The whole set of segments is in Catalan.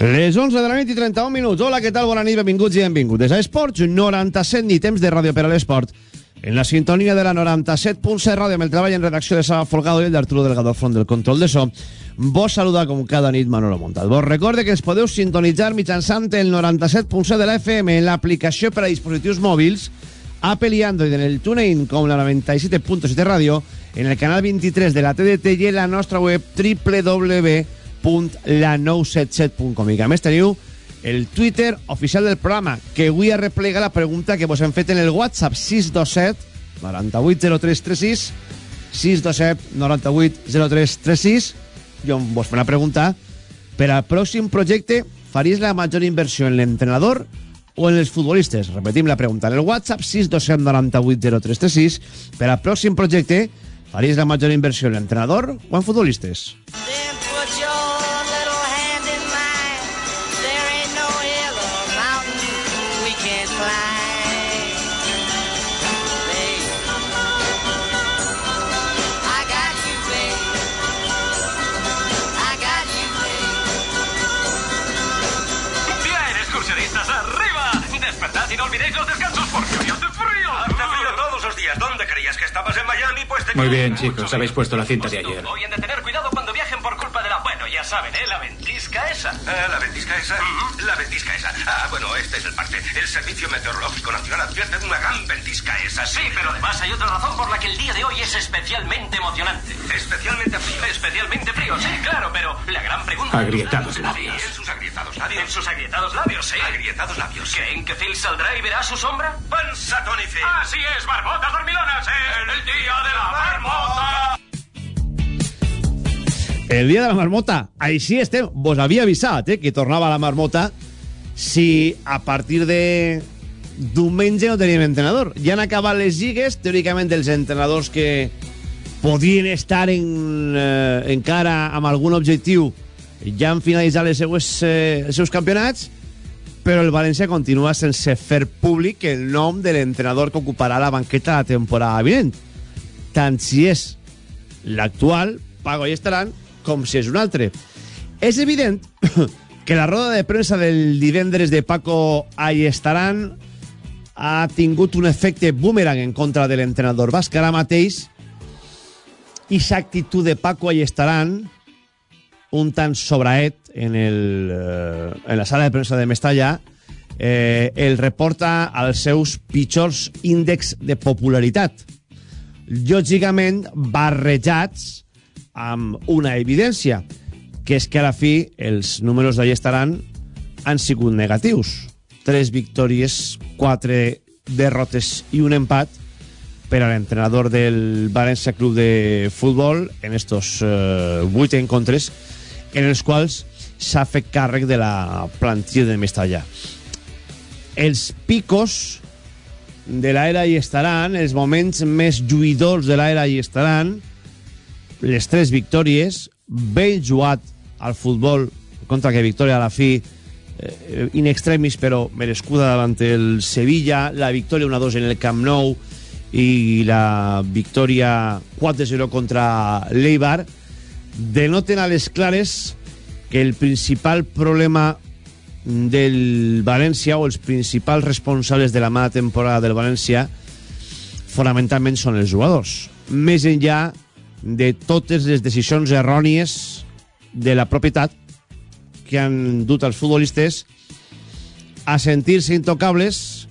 Les 11 de la nit i 31 minuts. Hola, què tal? Bona nit, benvinguts i benvinguts. A Esports 97 ni temps de ràdio per a l'esport. En la sintonia de la 97.7 ràdio amb el treball en redacció de Saba Folgado i el d'Arturo Delgado front del control de so. Vos saluda com cada nit Manolo Montal. Vos recorde que es podeu sintonitzar mitjançant el 97.7 de la FM en l'aplicació per a dispositius mòbils Apple i Android en el TuneIn com la 97.7 ràdio en el canal 23 de la TDT i en la nostra web www www.la977.com i que a més teniu el Twitter oficial del programa que avui arreplega la pregunta que vos hem fet en el WhatsApp 627 980336 627 980336 jo vos fem la pregunta per al pròxim projecte faries la major inversió en l'entrenador o en els futbolistes? Repetim la pregunta en el WhatsApp 627 980336 per al pròxim projecte faries la major inversió en l'entrenador o en futbolistes? Then porque hoy hace frío. Hace frío todos los días. ¿Dónde creías que estabas en Miami? Pues Muy bien, chicos, habéis puesto la cinta de ayer. Hoy han de tener cuidado cuando viajen por culpa de la... Ya saben, ¿eh? La ventisca esa. Ah, la ventisca esa. La ventisca esa. Ah, bueno, este es el parte. El Servicio Meteorológico Nacional advierte de una gran ventisca esa. Sí, pero además hay otra razón por la que el día de hoy es especialmente emocionante. Especialmente frío. Especialmente frío, sí, claro, pero la gran pregunta... Agrietados labios. En sus agrietados labios. En sus agrietados labios, sí. Agrietados labios. ¿Creen que Phil saldrá y verá su sombra? Panza Tony Phil. Así es, marmotas dormilonas, en el día de la marmota. El dia de la marmota. Així estem. Vos havia avisat eh, que tornava la marmota si a partir de diumenge no teníem entrenador. Ja han acabat les lligues, teòricament els entrenadors que podien estar en, eh, encara amb algun objectiu ja han finalitzat les seues, eh, els seus campionats, però el València continua sense fer públic el nom de l'entrenador que ocuparà la banqueta la temporada vinent. Tant si és l'actual, Pago i estaran, com si és un altre. És evident que la roda de premsa del divendres de Paco ahí estaran ha tingut un efecte boomerang en contra de l'entrenador basc. Ara mateix, i actitud de Paco ahí estaran un tant sobraet en, el, eh, en la sala de premsa de Mestalla eh, el reporta als seus pitjors índexs de popularitat lògicament barrejats amb una evidència, que és que a la fi els números d'allà estaran han sigut negatius. Tres victòries, quatre derrotes i un empat per a l'entrenador del València Club de Futbol en estos eh, vuit encontres en els quals s'ha fet càrrec de la plantilla de Mestalla. Els picos de l'era hi estaran, els moments més lluïdors de l'era hi estaran, les tres victòries, ben jugat al futbol, contra que victòria a la fi, eh, in extremis però merescuda davant el Sevilla, la victòria 1-2 en el Camp Nou i la victòria 4-0 contra l'Eibar, denoten a les clares que el principal problema del València o els principals responsables de la mala temporada del València fonamentalment són els jugadors. Més enllà de totes les decisions errònies de la propietat que han dut els futbolistes a sentir-se intocables,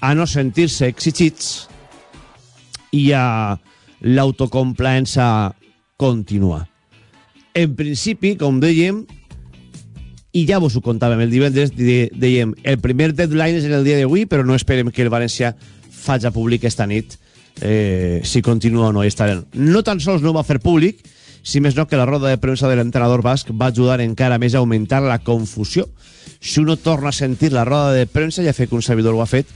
a no sentir-se exigits i a l'autocomplaença contínua. En principi, com dèiem, i ja vos ho contàvem el divendres, dèiem, el primer deadline és en el dia d'avui, però no esperem que el València faci públic esta nit eh, si continua o no estarem. No tan sols no va fer públic, si més no que la roda de premsa de l'entrenador basc va ajudar encara més a augmentar la confusió. Si uno torna a sentir la roda de premsa, ja fer que un servidor ho ha fet,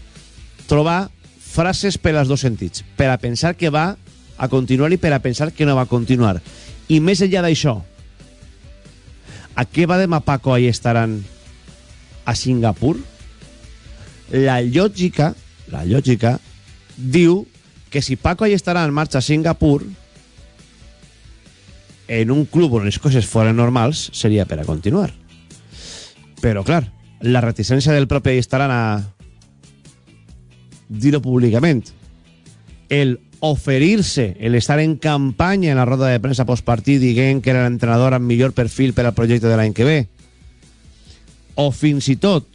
trobar frases per als dos sentits, per a pensar que va a continuar i per a pensar que no va a continuar. I més enllà d'això, a què va demà Paco ahí estaran a Singapur? La lògica, la lògica, diu que si Paco ahí estarà en marxa a Singapur, en un club on les coses foren normals, seria per a continuar. Però, clar, la reticència del propi Ayestarán a dir-ho públicament, el oferir-se, el estar en campanya en la roda de premsa postpartit dient que era l'entrenador amb millor perfil per al projecte de l'any que ve, o fins i tot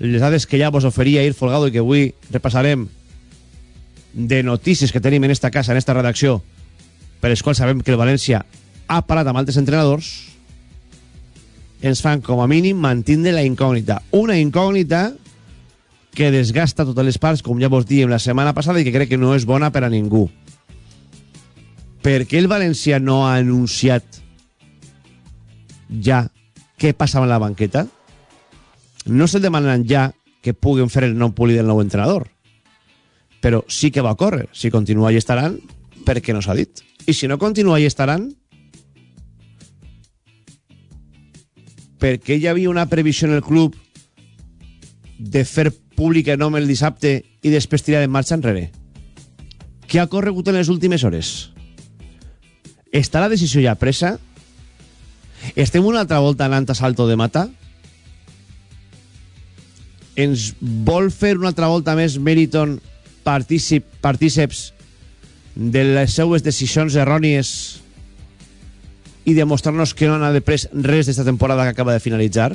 les dades que ja vos oferia Ir Folgado i que avui repassarem de notícies que tenim en esta casa, en esta redacció, per les quals sabem que el València ha parat amb altres entrenadors, ens fan com a mínim mantindre la incògnita. Una incògnita que desgasta totes les parts, com ja vos diem la setmana passada, i que crec que no és bona per a ningú. Per què el València no ha anunciat ja què passava en la banqueta? No se'l demanen ja que puguen fer el nom poli del nou entrenador. Però sí que va córrer. Si continua i estaran, per què no s'ha dit? I si no continua i estaran, per què hi havia una previsió en el club de fer públic el nom el dissabte i després tirar en marxa enrere? Què ha corregut en les últimes hores? Està la decisió ja presa? Estem una altra volta anant a salto de mata? Ens vol fer una altra volta més Meriton partícip, partíceps de les seues decisions errònies i demostrar-nos que no han pres res d'esta temporada que acaba de finalitzar?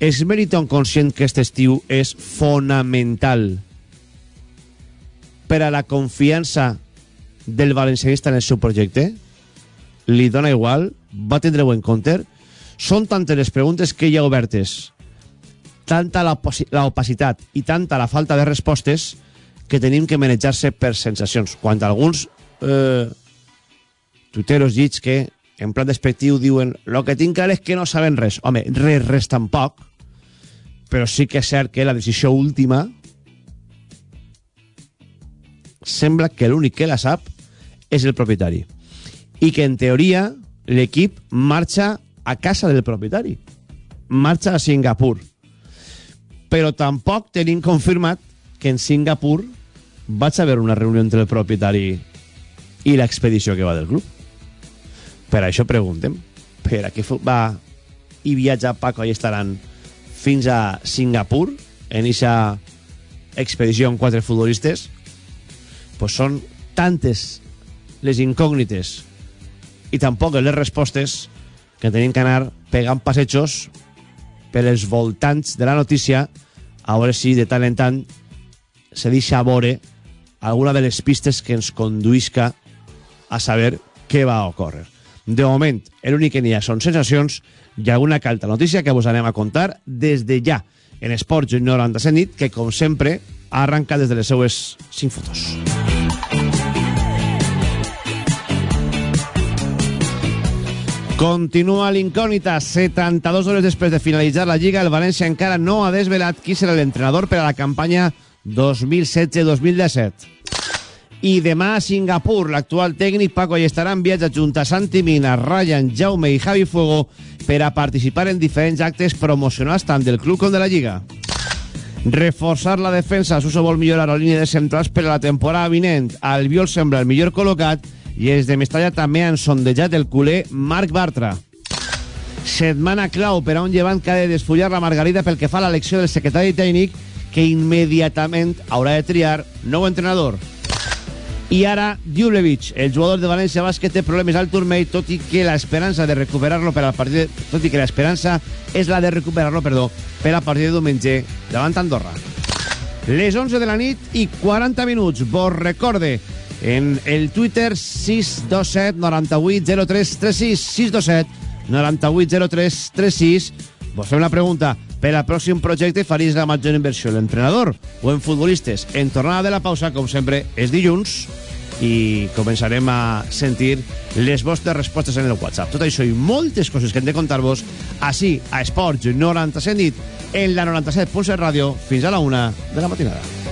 És Meriton conscient que aquest estiu és fonamental per a la confiança del valencianista en el seu projecte? Li dona igual? Va tindre-ho en compte? Són tantes les preguntes que hi ha obertes, tanta l'opacitat i tanta la falta de respostes que tenim que manejar-se per sensacions. Quan alguns eh, tuiteros llits que en plan despectiu diuen lo que tinc és que no saben res. Home, res, res tampoc, però sí que és cert que la decisió última sembla que l'únic que la sap és el propietari. I que en teoria l'equip marxa a casa del propietari. Marxa a Singapur. Però tampoc tenim confirmat que en Singapur vaig haver una reunió entre el propietari i l'expedició que va del club. Per això preguntem, per a què va i viatja Paco i estaran fins a Singapur en aquesta expedició amb quatre futbolistes? Pues són tantes les incògnites i tampoc les respostes que tenim que anar pegant passejos per els voltants de la notícia a veure si de tant en tant se deixa veure alguna de les pistes que ens conduisca a saber què va ocórrer. De moment, l'únic que n'hi ha són sensacions i alguna calta notícia que vos anem a contar des de ja en Esports 97 nit, que com sempre arranca des de les seues 5 fotos. Continua l'incògnita. 72 hores després de finalitzar la Lliga, el València encara no ha desvelat qui serà l'entrenador per a la campanya 2016-2017. I demà a Singapur, l'actual tècnic Paco Allestaran viatja junt a Santi Mina, Ryan, Jaume i Javi Fuego per a participar en diferents actes promocionals tant del club com de la Lliga. Reforçar la defensa, Suso vol millorar la línia de centrals per a la temporada vinent. Albiol sembla el millor col·locat i els de Mestalla també han sondejat el culer Marc Bartra. Setmana clau per a un llevant que ha de desfullar la Margarida pel que fa a l'elecció del secretari tècnic que immediatament haurà de triar nou entrenador. I ara, Djulevic, el jugador de València Bàsquet, té problemes al turmell, tot i que l'esperança de recuperar-lo per al partit... Tot i que l'esperança és la de recuperar-lo, perdó, per al partit de diumenge davant Andorra. Les 11 de la nit i 40 minuts. Vos recorde en el Twitter 627 98 03 36 627 98 03 36 vos fem la pregunta per al pròxim projecte faries la major inversió en l'entrenador o en futbolistes en tornada de la pausa com sempre és dilluns i començarem a sentir les vostres respostes en el WhatsApp. Tot això i moltes coses que hem de contar-vos així a Esports 97 nit en la 97.7 ràdio fins a la una de la matinada.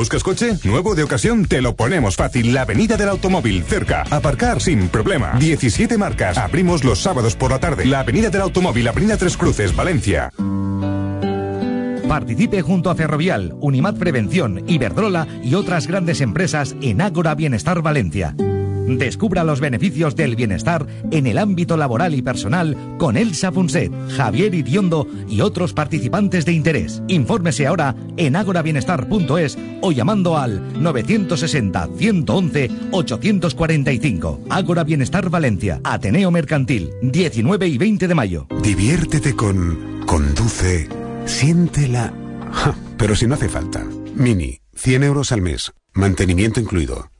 ¿Buscas coche? Nuevo de ocasión, te lo ponemos fácil. La Avenida del Automóvil, cerca. Aparcar sin problema. 17 marcas. Abrimos los sábados por la tarde. La Avenida del Automóvil, Avenida Tres Cruces, Valencia. Participe junto a Ferrovial, Unimat Prevención, Iberdrola y otras grandes empresas en Ágora Bienestar Valencia. Descubra los beneficios del bienestar en el ámbito laboral y personal con Elsa Funset, Javier Iriondo y otros participantes de interés. Infórmese ahora en agorabienestar.es o llamando al 960-111-845. Ágora Bienestar Valencia, Ateneo Mercantil, 19 y 20 de mayo. Diviértete con Conduce, siéntela. Pero si no hace falta. Mini, 100 euros al mes, mantenimiento incluido.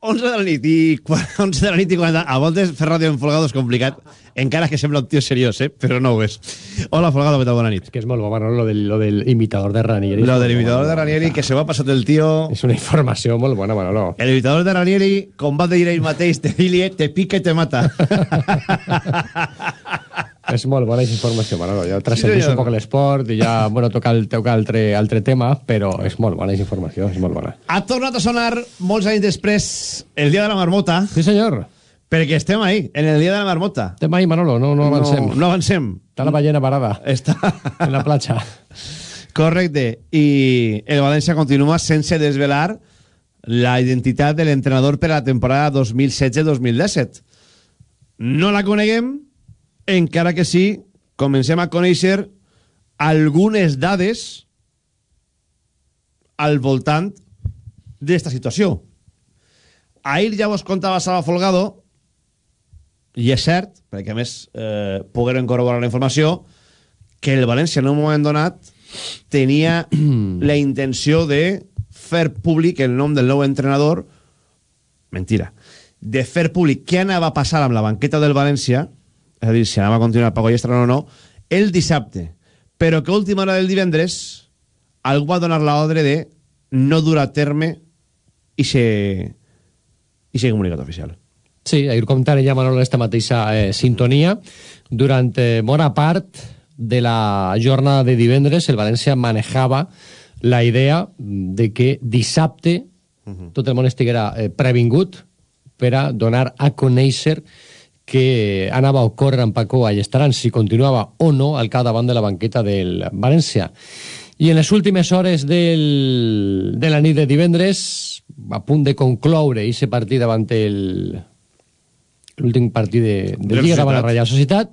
11 de la nit i 11 de la nit i 40. A voltes fer ràdio en Folgado és complicat, encara que sembla un tio seriós, eh? però no ho és. Hola, Folgado, què tal? Bona nit. Que es molt bo, Manolo, lo del, lo del imitador de Ranieri. Lo del imitador de Ranieri, que se va passat el tio... És una informació molt bona, Manolo. El imitador de Ranieri, com va dir ell mateix, te dilie, te pica i te mata. És molt bona aquesta informació, Manolo. Ja transcendís senyor. un poc l'esport i ja, bueno, toca, el, toca altre, altre tema, però és molt bona aquesta informació, és molt bona. Ha tornat a sonar molts anys després el dia de la marmota, Sí, senyor. perquè estem ahí, en el dia de la marmota. Estem ahí, Manolo, no, no avancem. No, no avancem. Està la ballena parada Està... en la platja. Correcte. I el València continua sense desvelar la identitat de l'entrenador per a la temporada 2016-2017. No la coneguem, encara que sí, comencem a conèixer algunes dades al voltant d'esta situació. Ahir ja vos contava Sala Folgado, i és cert, perquè a més eh, pogueren corroborar la informació, que el València en un moment donat tenia la intenció de fer públic el nom del nou entrenador mentira de fer públic què anava a passar amb la banqueta del València és a dir, si anava a continuar Paco Llestran o no el dissabte però que a última hora del divendres algú va donar l'ordre de no dur a terme i se i se comunicat oficial Sí, ahir comentaré ja, Manolo, en esta mateixa eh, sintonia. Durant eh, bona part de la jornada de divendres, el València manejava la idea de que dissabte uh -huh. tot el món estiguera eh, previngut per a donar a conèixer que anava a ocórrer amb Paco Allestaran, si continuava o no al capdavant de la banqueta del València. I en les últimes hores del, de la nit de divendres, a punt de concloure aquest partit davant el l'últim partit de, de Real Lliga davant la. Reial Societat,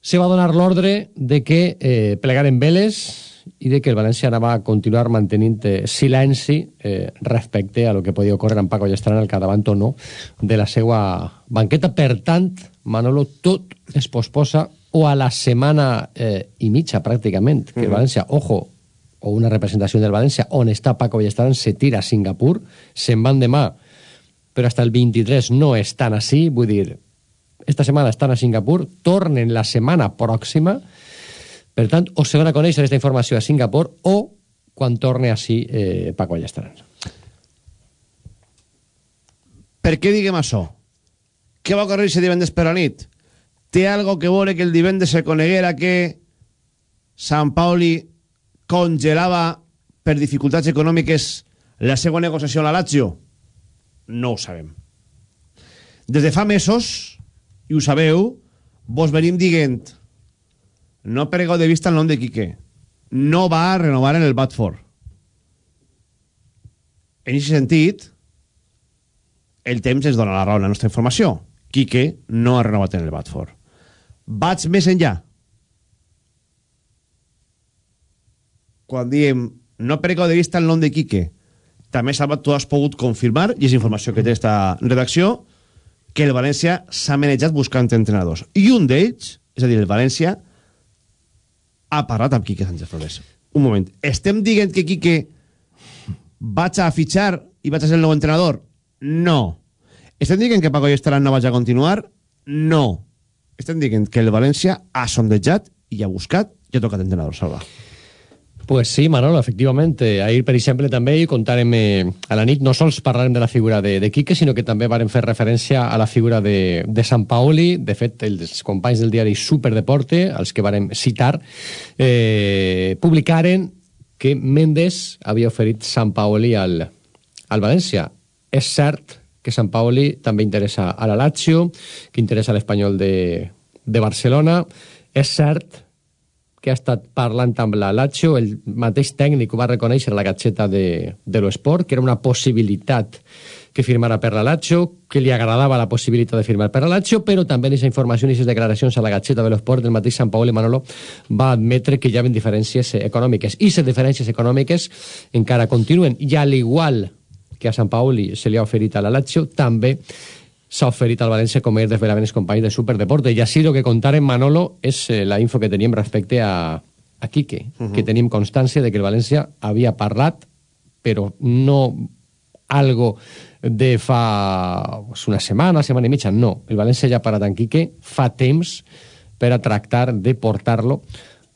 se va donar l'ordre de que eh, plegaren veles i de que el València anava a continuar mantenint eh, silenci eh, respecte a lo que podia ocórrer amb Paco Llestran al capdavant o no de la seva banqueta. Per tant, Manolo, tot es posposa o a la setmana eh, i mitja, pràcticament, que el València, ojo, o una representació del València on està Paco Ballestaran se tira a Singapur, se'n van demà, però hasta el 23 no estan així, vull dir, esta setmana estan a Singapur, tornen la setmana pròxima, per tant, o se van a conèixer aquesta informació a Singapur o quan torne així eh, Paco Ballestaran. Per què diguem això? Què va ocorrir si divendres per la nit? Té algo que veure que el divendres se coneguera que Sant Pauli congelava per dificultats econòmiques la seva negociació a la Lazio? No ho sabem. Des de fa mesos, i ho sabeu, vos venim dient no perdeu de vista el nom de Quique. No va a renovar en el Batford. En aquest sentit, el temps ens dona la raó en la nostra informació. Quique no ha renovat en el Batford. Vaig més enllà. Quan diem no perdeu de vista el nom de Quique, també, Salvat, tu has pogut confirmar, i és informació que té esta redacció, que el València s'ha manejat buscant entrenadors. I un d'ells, és a dir, el València, ha parlat amb Quique Sánchez Flores. Un moment. Estem dient que Quique vaig a fitxar i vaig a ser el nou entrenador? No. Estem dient que Paco Estaran no vaig a continuar? No. Estem dient que el València ha sondejat i ha buscat i ha tocat entrenador, Salva. Pues sí, Manolo, efectivament. Ahir, per exemple, també hi contarem eh, a la nit, no sols parlarem de la figura de, de Quique, sinó que també varen fer referència a la figura de, de San Paoli. De fet, els companys del diari Superdeporte, els que varen citar, eh, publicaren que Mendes havia oferit San Paoli al, al València. És cert que San Paoli també interessa a la Lazio, que interessa a l'Espanyol de, de Barcelona. És cert que ha estat parlant amb la Lazio, el mateix tècnic ho va reconèixer a la gatxeta de, de l'Esport, que era una possibilitat que firmara per la Lazio, que li agradava la possibilitat de firmar per la Lazio, però també en aquesta informació i aquestes declaracions a la gatxeta de l'Esport, el mateix Sant Paolo Manolo va admetre que hi havia diferències econòmiques. I les diferències econòmiques encara continuen. I al igual que a Sant Paoli se li ha oferit a la Lazio, també s'ha oferit al València com és desvelament els companys de Superdeporte. I així el que contaren Manolo és eh, la info que teníem respecte a, a Quique, uh -huh. que tenim constància de que el València havia parlat, però no algo de fa pues, una setmana, setmana i mitja, no. El València ja ha parat en Quique fa temps per a tractar de portar-lo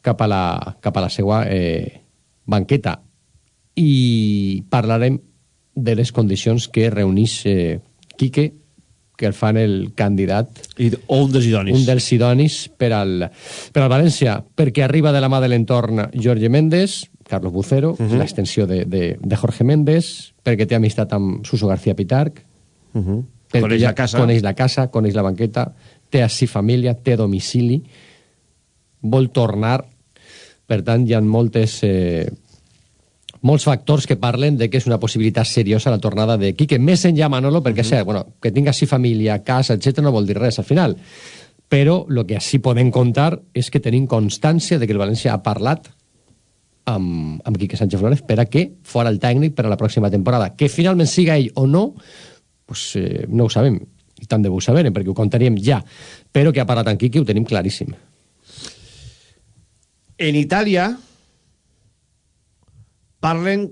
cap, a la, cap a la seva eh, banqueta. I parlarem de les condicions que reunís eh, Quique que el fan el candidat I, o un dels idonis un dels idonis per al, per al València perquè arriba de la mà de l'entorn Jorge Méndez Carlos Bucero, uh -huh. l'extensió de, de, de Jorge Méndez, perquè té amistat amb Suso García Pitarc, uh -huh. coneix ja la casa coneix la casa, coneix la banqueta, té així família, té domicili, vol tornar, per tant hi ha moltes... Eh, molts factors que parlen de que és una possibilitat seriosa la tornada de Quique, més enllà Manolo, perquè uh -huh. cert, bueno, que tinga així família, casa, etc no vol dir res al final, però el que així podem contar és que tenim constància de que el València ha parlat amb, amb Quique Sánchez Flores per a que fora el tècnic per a la pròxima temporada. Que finalment siga ell o no, pues, eh, no ho sabem, i tant de bo ho saberem, perquè ho contaríem ja, però que ha parlat amb Quique ho tenim claríssim. En Itàlia parlen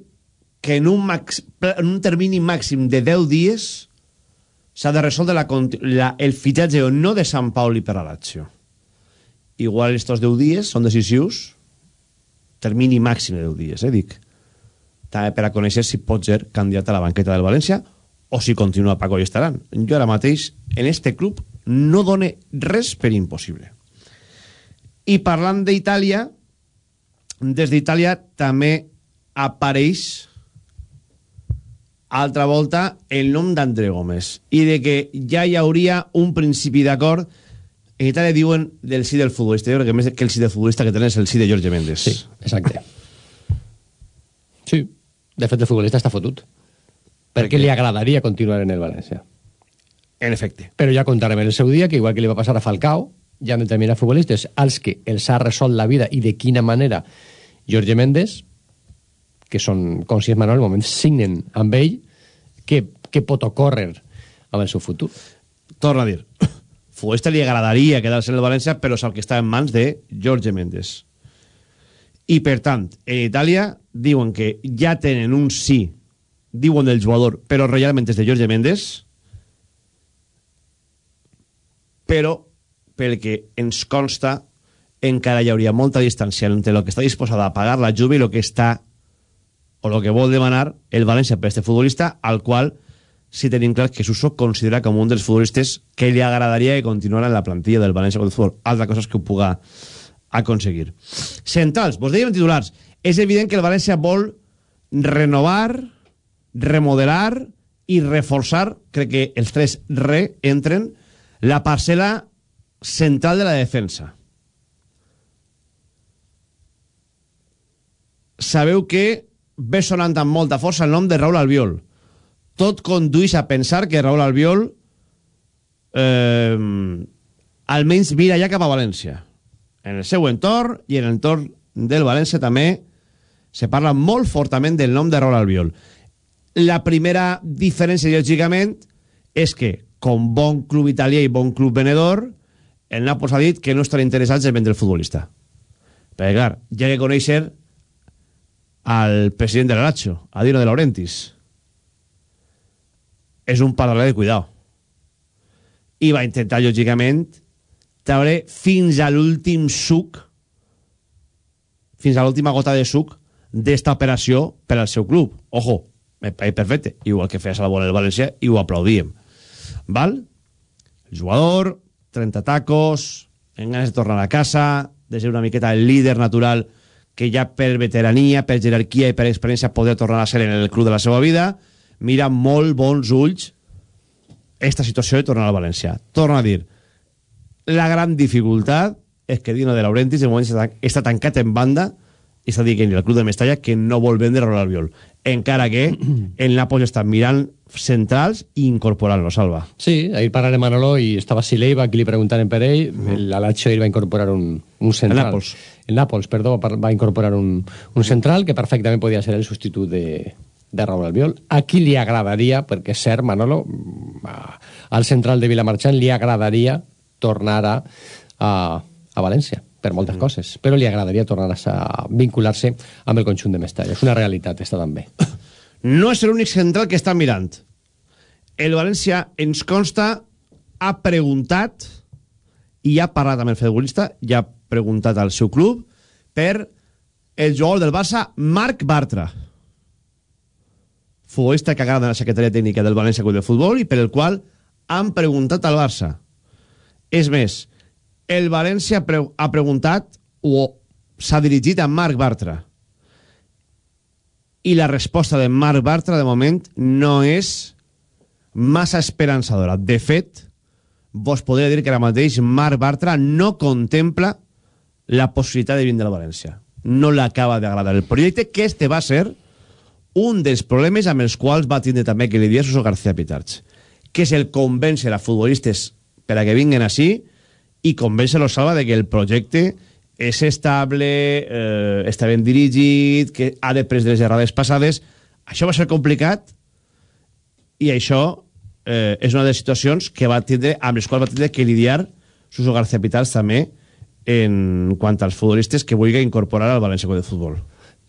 que en un, max, en un termini màxim de 10 dies s'ha de resoldre la, la, el fitxatge o no de Sant Pauli per a Lazio. Igual estos 10 dies són decisius, termini màxim de 10 dies, eh, dic. També per a conèixer si pot ser candidat a la banqueta del València o si continua Paco i estaran. Jo ara mateix, en este club, no done res per impossible. I parlant d'Itàlia, des d'Itàlia també apareix altra volta el nom d'André Gómez i de que ja hi hauria un principi d'acord en Itàlia diuen del sí del futbolista jo crec que més que el sí del futbolista que tenen és el sí de Jorge Méndez Sí, exacte. Sí, de fet el futbolista està fotut. Perquè li agradaria continuar en el València. en efecte Però ja contarem en el seu dia que igual que li va passar a Falcao, hi ha determinats futbolistes als que els ha resolt la vida i de quina manera Jorge Méndez, que són conscients Manuel, al moment signen amb ell, que, que pot ocórrer amb el seu futur. torna a dir futbolista li agradaria quedar-se en el València però sap que està en mans de Jorge Méndez i per tant en Itàlia diuen que ja tenen un sí diuen del jugador però realment és de Jorge Méndez però pel que ens consta encara hi hauria molta distància entre el que està disposada a pagar la Juve i el que està o el que vol demanar el València per este futbolista al qual sí tenim clar que Suso considera com un dels futbolistes que li agradaria que continuara en la plantilla del València Club de Futbol. Altra cosa és que ho puga aconseguir. Centrals, vos dèiem titulars. És evident que el València vol renovar, remodelar i reforçar, crec que els tres re entren, la parcel·la central de la defensa. Sabeu que ve sonant amb molta força el nom de Raúl Albiol. Tot condueix a pensar que Raúl Albiol eh, almenys mira ja cap a València. En el seu entorn i en l'entorn del València també se parla molt fortament del nom de Raúl Albiol. La primera diferència, lògicament, és que, com bon club italià i bon club venedor, el Nàpols ha dit que no estan interessats en vendre el futbolista. Perquè, clar, ja que conèixer al president de Lazio, a Dino de Laurentiis. És un parlar de cuidado. I va intentar, lògicament, treure fins a l'últim suc, fins a l'última gota de suc d'esta operació per al seu club. Ojo, perfecte. Igual que feia Salvador el València i ho aplaudíem. Val? El jugador, 30 tacos, en ganes de tornar a casa, de ser una miqueta el líder natural que ja per veterania, per jerarquia i per experiència podria tornar a ser en el club de la seva vida, mira molt bons ulls esta situació de tornar al València. Torno a dir, la gran dificultat és que Dino de Laurentiis de moment està tancat en banda i està dient el club de Mestalla que no vol vendre Raúl Albiol encara que el Nàpols està mirant centrals i incorporant-lo, Salva. Sí, ahir parlaré Manolo i estava Sileiva, qui li preguntaren per ell, uh -huh. l'Alacho ahir va incorporar un, un central. El Nàpols. El Nàpols, perdó, va incorporar un, un central que perfectament podia ser el substitut de, de Raúl Albiol. A qui li agradaria, perquè és cert, Manolo, al central de Vilamarxant li agradaria tornar a, a, a València per moltes mm. coses, però li agradaria tornar a vincular-se amb el conjunt de Mestalla. És una realitat, està també. No és l'únic central que està mirant. El València, ens consta, ha preguntat i ha parlat amb el futbolista, i ha preguntat al seu club per el jugador del Barça, Marc Bartra. Futbolista que agrada la secretaria tècnica del València Club de Futbol i per el qual han preguntat al Barça. És més, el València pre ha preguntat o s'ha dirigit a Marc Bartra. I la resposta de Marc Bartra de moment no és massa esperançadora. De fet vos podria dir que ara mateix Marc Bartra no contempla la possibilitat de vindre a la València. No l'acaba d'agradar. El projecte que este va ser un dels problemes amb els quals va tindre també que lidiar Suso García Pitarch que és el convèncer a futbolistes per a que vinguin així i convèncer-lo Salva de que el projecte és estable, eh, està ben dirigit, que ha de pres de les errades passades. Això va ser complicat i això eh, és una de les situacions que va tindre, amb les quals va tindre que lidiar Suso García Pitals també en quant als futbolistes que vulgui incorporar al València de Futbol.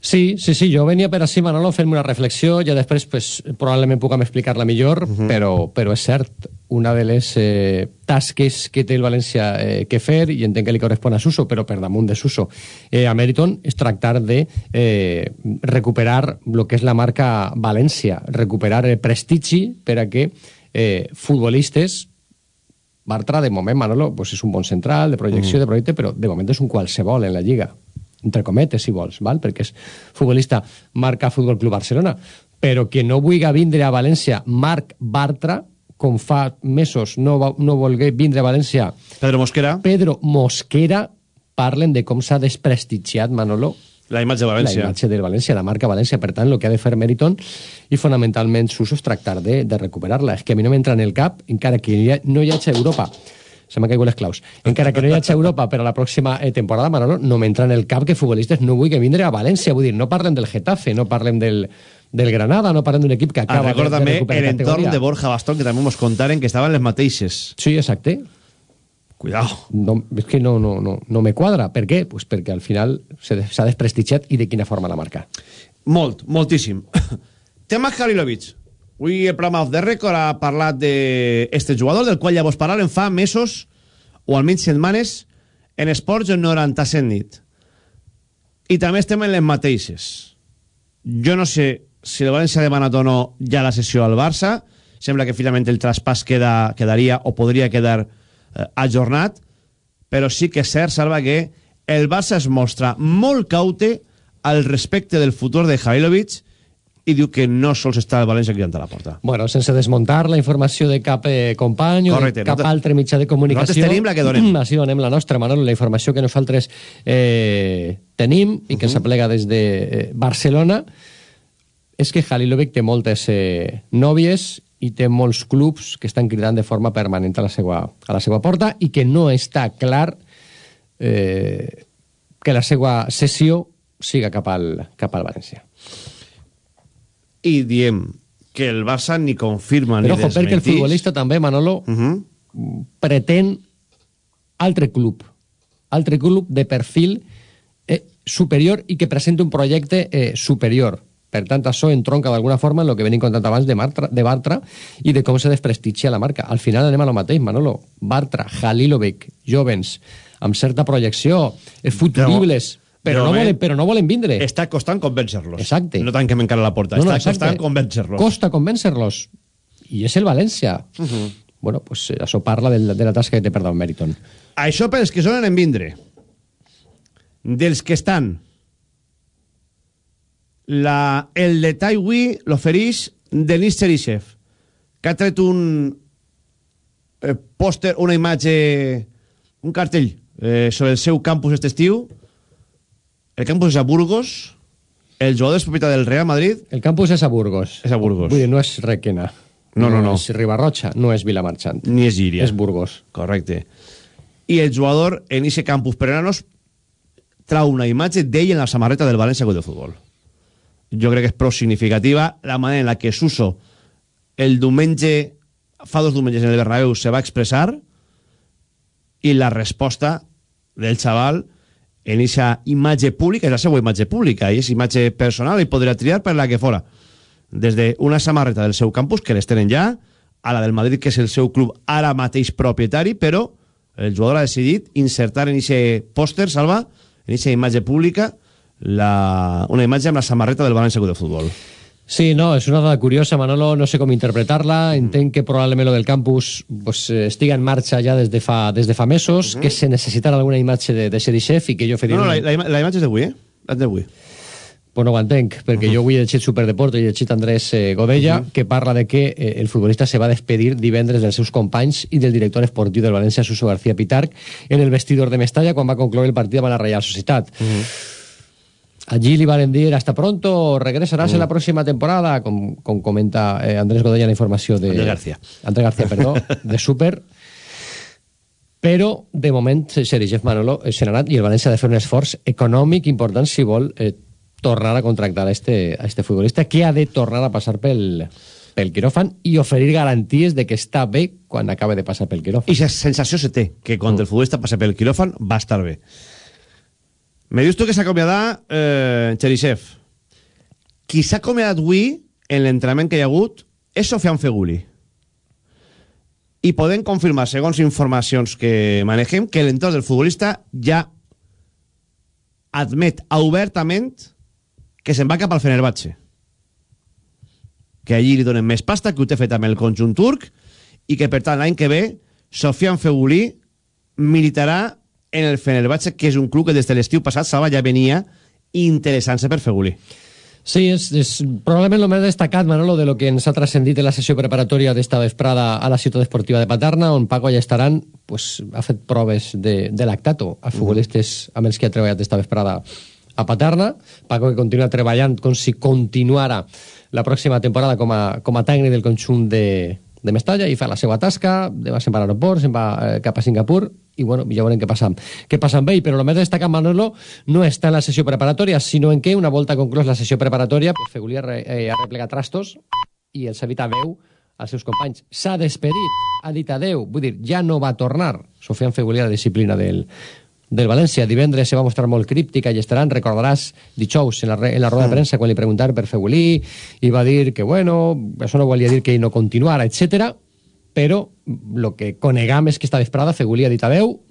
Sí, sí, sí, jo venia per així, Manolo, fent-me una reflexió, ja després pues, probablement puc explicar-la millor, uh -huh. però, però és cert, una de les eh, tasques que té el València eh, que fer, i entenc que li correspon a Suso, però per damunt de Suso, eh, a Meriton, és tractar de eh, recuperar el que és la marca València, recuperar el prestigi per a que eh, futbolistes Bartra, de moment, Manolo, pues és un bon central, de projecció, uh -huh. de projecte, però de moment és un qualsevol en la Lliga entre cometes, si vols, val? perquè és futbolista marca Futbol Club Barcelona, però que no vulgui vindre a València Marc Bartra, com fa mesos no, va, no volgué vindre a València Pedro Mosquera Pedro Mosquera parlen de com s'ha desprestigiat Manolo la imatge de València. La imatge de València, la marca València. Per tant, el que ha de fer Meriton i fonamentalment Suso és tractar de, de recuperar-la. És que a mi no m'entra en el cap, encara que no hi hagi Europa se m'han caigut les claus. Encara que no hi hagi Europa per a la pròxima eh, temporada, Manolo, no m'entra en el cap que futbolistes no vulguin vindre a València. Vull dir, no parlem del Getafe, no parlem del, del Granada, no parlem d'un equip que acaba ah, de, de recuperar el entorn de Borja Bastón, que també ens contaren que estaven les mateixes. Sí, exacte. Cuidado. No, és que no, no, no, no me quadra. Per què? Pues perquè al final s'ha desprestigiat i de quina forma la marca. Molt, moltíssim. Tema Halilovic. Avui el programa Off the Record ha parlat d'este jugador, del qual ja vos parlarem fa mesos, o almenys setmanes, en esports en 97 nit. I també estem en les mateixes. Jo no sé si el València ha demanat o no ja la sessió al Barça. Sembla que finalment el traspàs queda, quedaria o podria quedar eh, ajornat, però sí que és cert, Salva, que el Barça es mostra molt caute al respecte del futur de Jailovic i diu que no sols està el València cridant a la porta. Bueno, sense desmuntar la informació de cap eh, company Correcte, o de cap nosaltres, altre mitjà de comunicació. Nosaltres tenim la que donem. Així donem la nostra, Manolo, la informació que nosaltres eh, tenim i que uh -huh. s'aplega des de eh, Barcelona és que Halilovic té moltes eh, nòvies i té molts clubs que estan cridant de forma permanent a la seva, a la seva porta i que no està clar eh, que la seva sessió siga cap al, cap al València i diem que el Barça ni confirma Però, ni desmentix... Però perquè el futbolista també, Manolo, uh -huh. pretén altre club. Altre club de perfil eh, superior i que presenta un projecte eh, superior. Per tant, això entronca d'alguna forma en el que venim contant abans de, Martra, de Bartra i de com se desprestigia la marca. Al final anem a lo mateix, Manolo. Bartra, Halilovic, jovens, amb certa projecció, eh, futuribles, però, de no volen, però no volen vindre. Està costant convèncer-los. Exacte. No tanquem encara la porta. No, no, Està exacte. costant convèncer-los. Costa convèncer-los. I és el València. Uh -huh. Bueno, pues eh, això parla del, de la tasca que té per davant Meriton. Això per els que sonen en vindre. Dels que estan. La, el detall avui l'ofereix Denis Cherisev, que ha tret un eh, pòster, una imatge, un cartell eh, sobre el seu campus aquest estiu. El campus és a Burgos. El jugador és propietat del Real Madrid. El campus és a Burgos. És a Burgos. Vull dir, no és Requena. No, no, no. És Ribarrocha, no és Vilamarchant. Ni és Llíria. És Burgos. Correcte. I el jugador en ese campus perenanos trau una imatge d'ell en la samarreta del València Club de Futbol. Jo crec que és prou significativa la manera en la que Suso el diumenge, fa dos diumenges en el Bernabéu, se va expressar i la resposta del xaval en aquesta imatge pública, és la seva imatge pública, i és imatge personal i podria triar per la que fora. Des d'una samarreta del seu campus, que les tenen ja, a la del Madrid, que és el seu club ara mateix propietari, però el jugador ha decidit insertar en aquest pòster, Salva, en aquesta imatge pública, la, una imatge amb la samarreta del València de Futbol. Sí, no, és una dada curiosa, Manolo, no sé com interpretar-la, entenc que probablement lo del campus pues, eh, estiga en marxa ja des de fa, des de fa mesos, que se necessitarà alguna imatge de, de Xerixef i que jo faria... No, no, la, la, la imatge és d'avui, eh? La d'avui. Pues no ho entenc, perquè jo avui he llegit Superdeport i he llegit Andrés eh, Godella, que parla de que eh, el futbolista se va despedir divendres dels seus companys i del director esportiu del València, Suso García Pitarc, en el vestidor de Mestalla quan va concloure el partit amb la Reial Societat. Allí li van dir hasta pronto, regresarás en la próxima temporada, com, com comenta eh, Andrés Godella la informació de... Andrés García. Andrés García, perdó, de Super. Però, de moment, Sergef Manolo eh, se n'ha anat i el València ha de fer un esforç econòmic important si vol eh, tornar a contractar a este, a este futbolista que ha de tornar a passar pel, pel quiròfan i oferir garanties de que està bé quan acabe de passar pel quiròfan. I la sensació se té, que quan el futbolista passa pel quiròfan va estar bé. Me dius tu que s'ha acomiadat eh, Cherisev. Qui s'ha acomiadat avui, en l'entrenament que hi ha hagut, és Sofian Feguli. I podem confirmar, segons informacions que manegem, que l'entorn del futbolista ja admet obertament que se'n va cap al Fenerbahce. Que allí li donen més pasta, que ho té fet amb el conjunt turc, i que, per tant, l'any que ve, Sofian Fegulí militarà en el Fenerbahce, que és un club que des de l'estiu passat, Salva, ja venia interessant-se per Fegulí. Sí, és, és probablement el més destacat, Manolo, de lo que ens ha transcendit en la sessió preparatòria d'esta vesprada a la ciutat esportiva de Paterna, on Paco Allestaran pues, ha fet proves de, de lactato a futbolistes amb els que ha treballat esta vesprada a Paterna. Paco que continua treballant com si continuara la pròxima temporada com a, com a tècnic del conjunt de, de Mestalla i fa la seva tasca, de se'n va a l'aeroport, se'n va eh, cap a Singapur i bueno, ja veurem què passa, què passa amb ell, però el més destacat, Manolo, no està en la sessió preparatòria, sinó en què, una volta conclòs la sessió preparatòria, pues, Fegulí ha, re, eh, ha replegat trastos i els ha dit adeu als seus companys. S'ha despedit, ha dit adeu, vull dir, ja no va tornar Sofian Fegulí la disciplina del, del València. Divendres se va mostrar molt críptica i estaran, recordaràs, dijous, en la, en la roda de premsa, quan li preguntaven per Fegulí, i va dir que, bueno, això no volia dir que no continuara, etc. però lo que conegam és que esta vesprada Fegulí ha dit adeu, ha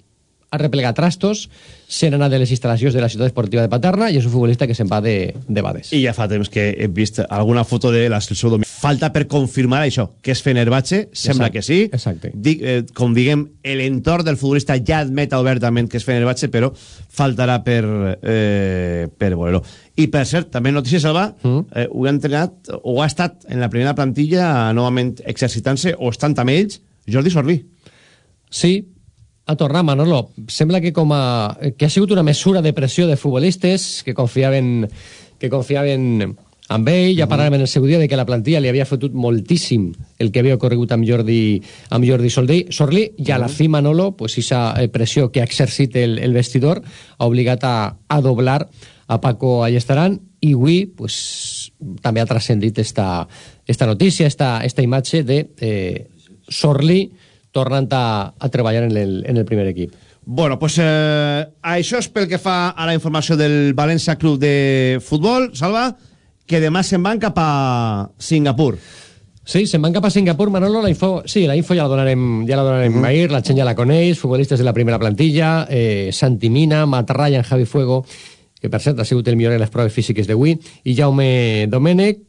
replegat trastos, se n'ha anat de les instal·lacions de la ciutat esportiva de Paterna i és un futbolista que se'n va de, de Bades. I ja fa temps que he vist alguna foto de la seu domini. Falta per confirmar això, que és Fenerbahce, sembla Exacte, que sí. exacte. Dic, eh, com diguem, l'entorn del futbolista ja admet obertament que és Fenerbahce, però faltarà per, eh, per veure-lo. I per cert, també notícia salva, mm. eh, ho ha entrenat, o ha estat en la primera plantilla novament exercitant-se, o estant amb ells, Jordi Sorlí. Sí, a tornar, Manolo. Sembla que com a, que ha sigut una mesura de pressió de futbolistes que confiaven, que confiaven amb ell, ja parlàvem en el seu dia de que la plantilla li havia fotut moltíssim el que havia ocorregut amb Jordi, amb Jordi Sorlí, Sorlí i a la fi Manolo, pues, esa eh, pressió que ha exercit el, el vestidor ha obligat a, a doblar a Paco Allestaran i avui pues, també ha transcendit esta, esta notícia, esta, esta imatge de eh, Sorlí tornant a, a treballar en el, en el primer equip. Bueno, pues eh, això és pel que fa a la informació del València Club de Futbol, Salva, que demà se'n van cap a Singapur. Sí, se'n van cap a Singapur, Manolo, la info, sí, la info ja la donarem, ja la donarem mm. ahir, la gent ja la coneix, futbolistes de la primera plantilla, eh, Santi Mina, Matt Ryan, Javi Fuego, que per cert ha sigut el millor en les proves físiques d'avui, i Jaume Domènech,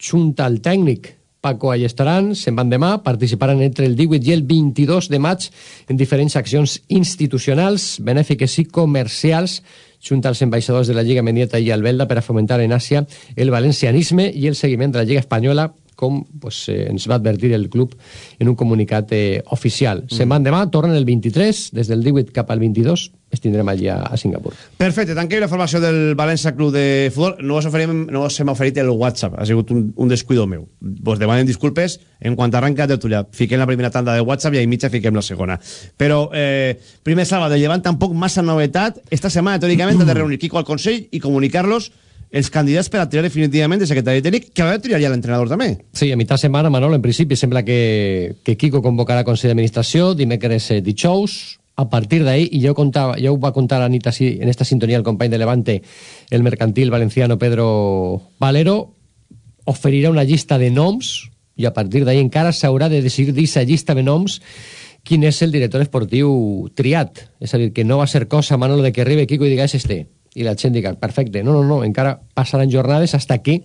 junta el tècnic Paco Allestaran, se'n van demà, participaran entre el 18 i el 22 de maig en diferents accions institucionals, benèfiques i comercials, junta als ambaixadors de la Lliga Mendieta i Albelda per a fomentar en Àsia el valencianisme i el seguiment de la Lliga Espanyola com pues, eh, ens va advertir el club en un comunicat eh, oficial. Mm. Se'n demà, tornen el 23, des del 18 cap al 22, es tindrem allà a Singapur. Perfecte, tanquem la formació del València Club de Futbol. No us, oferim, no us hem oferit el WhatsApp, ha sigut un, un descuido meu. Vos demanen disculpes en quant arranca de tertúlia. Fiquem la primera tanda de WhatsApp i a mitja fiquem la segona. Però, eh, primer salva de Llevant, tampoc massa novetat. Esta setmana, teòricament, ha de reunir Kiko al Consell i comunicar-los els candidats per a triar definitivament de secretari tècnic, que haurà de triar ja l'entrenador també. Sí, a mitjà setmana, Manol, en principi sembla que, que Kiko convocarà Consell d'Administració, dimecres eh, dijous, a partir d'ahí, i ja ho, contava, ja ho va contar a nit en esta sintonia el company de Levante, el mercantil valenciano Pedro Valero, oferirà una llista de noms i a partir d'ahí encara s'haurà de decidir d'aquesta llista de noms quin és el director esportiu triat. És a dir, que no va ser cosa, Manolo, de que arribi Kiko i diga, és este i la gent diga, perfecte, no, no, no, encara passaran jornades hasta que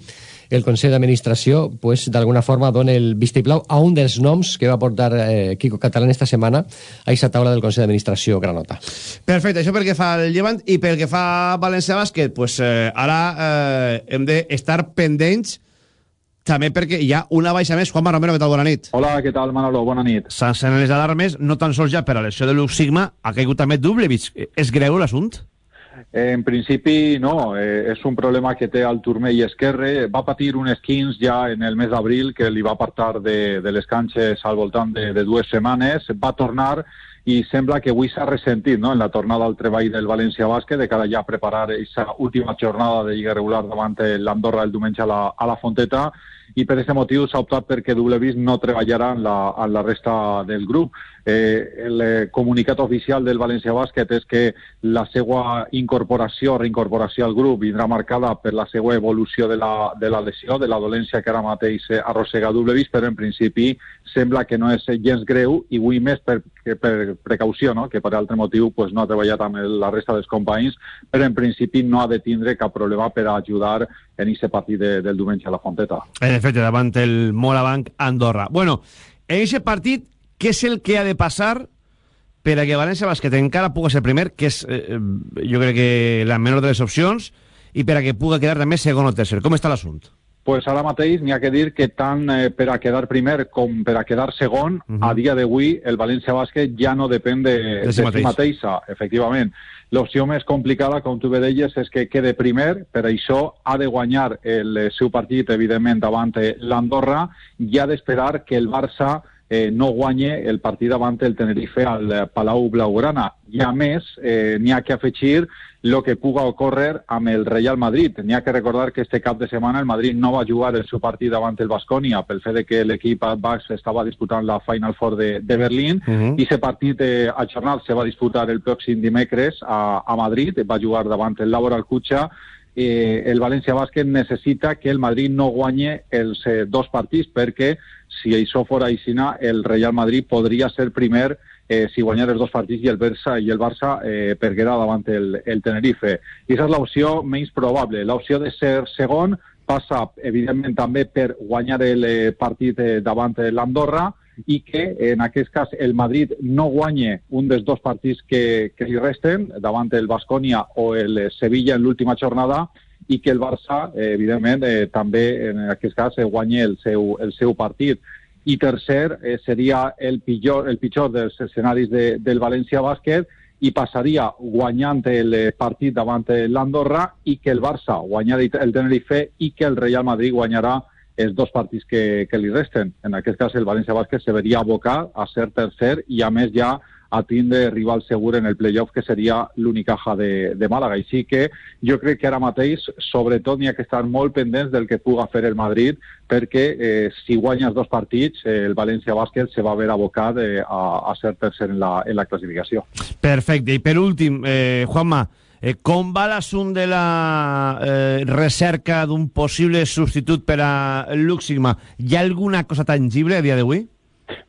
el Consell d'Administració pues, d'alguna forma dona el vistiplau a un dels noms que va portar eh, Kiko Catalán esta setmana a aquesta taula del Consell d'Administració Granota. Perfecte, això perquè fa el Llevant i pel que fa València Bàsquet, pues, eh, ara eh, hem d'estar pendents també perquè hi ha una baixa més. Juanma Romero, què tal? Bona nit. Hola, què tal, Manolo? Bona nit. S'encenen les alarmes, no tan sols ja per a lesió de Lux Sigma, ha caigut també Dublevich. És greu l'assumpte? En principi, no. Eh, és un problema que té el turmell esquerre. Va patir un esquins ja en el mes d'abril que li va apartar de, de les canxes al voltant de, de dues setmanes. Va tornar i sembla que avui s'ha ressentit no? en la tornada al treball del València Bàsquet de cara ja a preparar aquesta última jornada de Lliga regular davant l'Andorra el diumenge a la, a la Fonteta i per aquest motiu s'ha optat perquè Dublevis no treballarà en la, en la resta del grup. Eh, el eh, comunicat oficial del València Bàsquet és que la seva incorporació, reincorporació al grup vindrà marcada per la seva evolució de la, de la lesió, de la dolència que ara mateix arrossega Dublevis, però en principi sembla que no és gens greu i avui més per, per precaució, no? que per altre motiu pues, no ha treballat amb la resta dels companys, però en principi no ha de tindre cap problema per ajudar en aquest partit de, del diumenge a la Fonteta. En efecte, davant el Morabanc Andorra. Bueno, en aquest partit què és el que ha de passar per a que València Bàsquet encara pugui ser primer, que és, eh, jo crec que la menor de les opcions, i per a que pugui quedar també segon o tercer. Com està l'assumpte? Pues ara mateix n'hi ha que dir que tant eh, per a quedar primer com per a quedar segon, uh -huh. a dia d'avui el València Bàsquet ja no depèn de, de, de si mateix. mateixa, efectivament. L'opció més complicada, com tu bé deies, és que quede primer, per això ha de guanyar el seu partit, evidentment, davant l'Andorra, i ha d'esperar que el Barça eh, no guanye el partit davant el Tenerife al eh, Palau Blaugrana. I a més, eh, n'hi ha que afegir el que puga ocórrer amb el Real Madrid. N'hi ha que recordar que este cap de setmana el Madrid no va jugar el seu partit davant el Basconia pel fet de que l'equip Bax estava disputant la Final Four de, de Berlín uh -huh. i aquest partit eh, jornal se va disputar el pròxim dimecres a, a Madrid, va jugar davant el Laboral Cucha eh, el València Bàsquet necessita que el Madrid no guanye els eh, dos partits perquè si això fora aixina, el Real Madrid podria ser primer eh, si guanyar els dos partits i el Barça, i el Barça eh, perguerà davant el, el Tenerife. I aquesta és l'opció menys probable. L'opció de ser segon passa, evidentment, també per guanyar el eh, partit eh, davant l'Andorra i que, en aquest cas, el Madrid no guanye un dels dos partits que, que li resten davant el Bascònia o el Sevilla en l'última jornada i que el Barça, eh, evidentment, eh, també en aquest cas eh, guanyi el seu, el seu partit. I tercer, eh, seria el pitjor, el pitjor dels escenaris de, del València Bàsquet i passaria guanyant el eh, partit davant l'Andorra i que el Barça guanyarà el Tenerife i que el Real Madrid guanyarà els dos partits que, que li resten. En aquest cas, el València Bàsquet se veria abocar a ser tercer i, a més, ja a tindre rival segur en el playoff, que seria l'Unicaja de, de Màlaga. I sí que jo crec que ara mateix, sobretot, n'hi ha que estar molt pendents del que puga fer el Madrid, perquè eh, si guanyes dos partits, eh, el València Bàsquet se va haver abocat eh, a, a ser tercer en la, en la classificació. Perfecte. I per últim, eh, Juanma, eh, com va l'assunt de la eh, recerca d'un possible substitut per a Luxigma? Hi ha alguna cosa tangible a dia d'avui?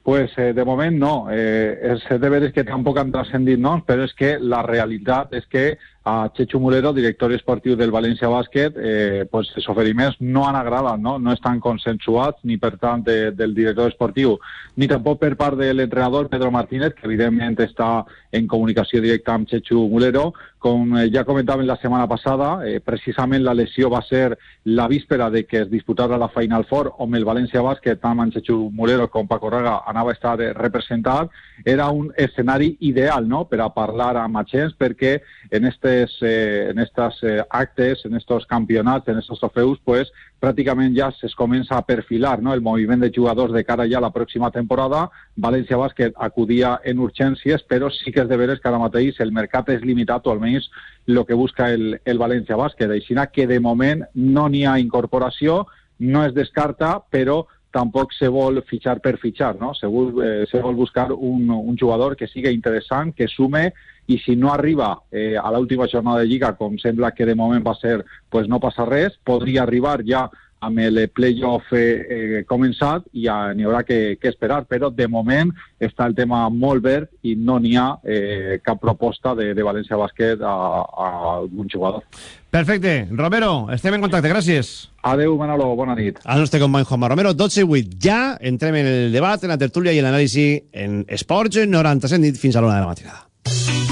Pues eh, de moment no. Eh, és de veres que tampoc han transcendit noms, però és que la realitat és que a Chechu Mulero, director esportiu del València Bàsquet, eh, pues, els oferiments no han agradat, no? no estan consensuats ni per tant de, del director esportiu, ni tampoc per part de l'entrenador Pedro Martínez, que evidentment està en comunicació directa amb Chechu Mulero. Com eh, ja comentàvem la setmana passada, eh, precisament la lesió va ser la víspera de que es disputara la Final Four, on el València Bàsquet, tant amb Chechu Mulero com Paco Raga, anava a estar representat. Era un escenari ideal no? per a parlar amb Achens, perquè en este eh, en estos eh, actes, en estos campeonatos, en estos trofeus, pues prácticamente ya se comienza a perfilar ¿no? el movimiento de jugadores de cara ya a la próxima temporada. Valencia Bàsquet acudía en urgències, però sí que és de veres que ara mateix el mercat és limitat, o almenys el que busca el, el València Bàsquet. Així que de moment no n'hi ha incorporació, no es descarta, però tampoc se vol fitxar per fitxar, no? Se vol, eh, se vol buscar un, un jugador que siga interessant, que sume i si no arriba eh, a l'última jornada de Lliga, com sembla que de moment va ser, pues no passa res, podria arribar ja amb el playoff eh, eh, començat i ja n'hi haurà que, que esperar, però de moment està el tema molt verd i no n'hi ha eh, cap proposta de, de València Bàsquet a, a algun jugador. Perfecte. Romero, estem en contacte, gràcies. Adeu, Manolo, bona nit. Al nostre company Juanma Romero, 12 i 8. Ja entrem en el debat, en la tertúlia i l'anàlisi en Esports 97 nit fins a l'una de la matinada.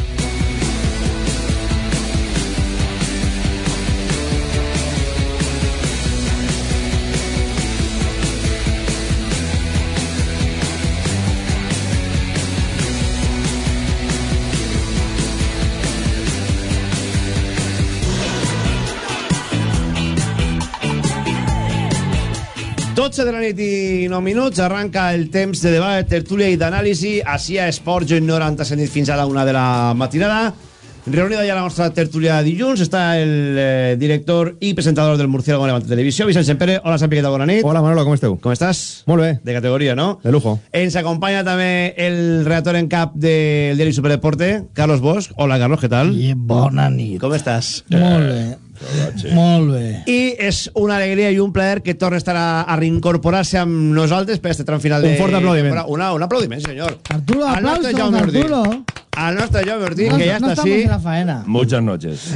Dotze de la nit i 9 minuts. Arranca el temps de debat, tertúlia i d'anàlisi. Així a Esports 97 nit fins a la una de la matinada. Reunida ja la nostra tertúlia de dilluns està el eh, director i presentador del Murciélago Levante Televisió, Vicent Sempere. Hola Sampiqueta, bona nit. Hola Manolo, com esteu? Com estàs? Molt bé. De categoria, no? De lujo. Ens acompanya també el redactor en cap del diari Superdeporte Carlos Bosch. Hola Carlos, què tal? I bona nit. Com estàs? Molt bé molt bé. I és una alegria i un plaer que torni a estar a, a reincorporar-se amb nosaltres per este tram final de... Un fort aplaudiment. Una, un aplaudiment, senyor. Arturo, aplausos, Jaume. Arturo. Al nostre Jaume Ortí, No, que ja no està així. en la faena. Muchas noches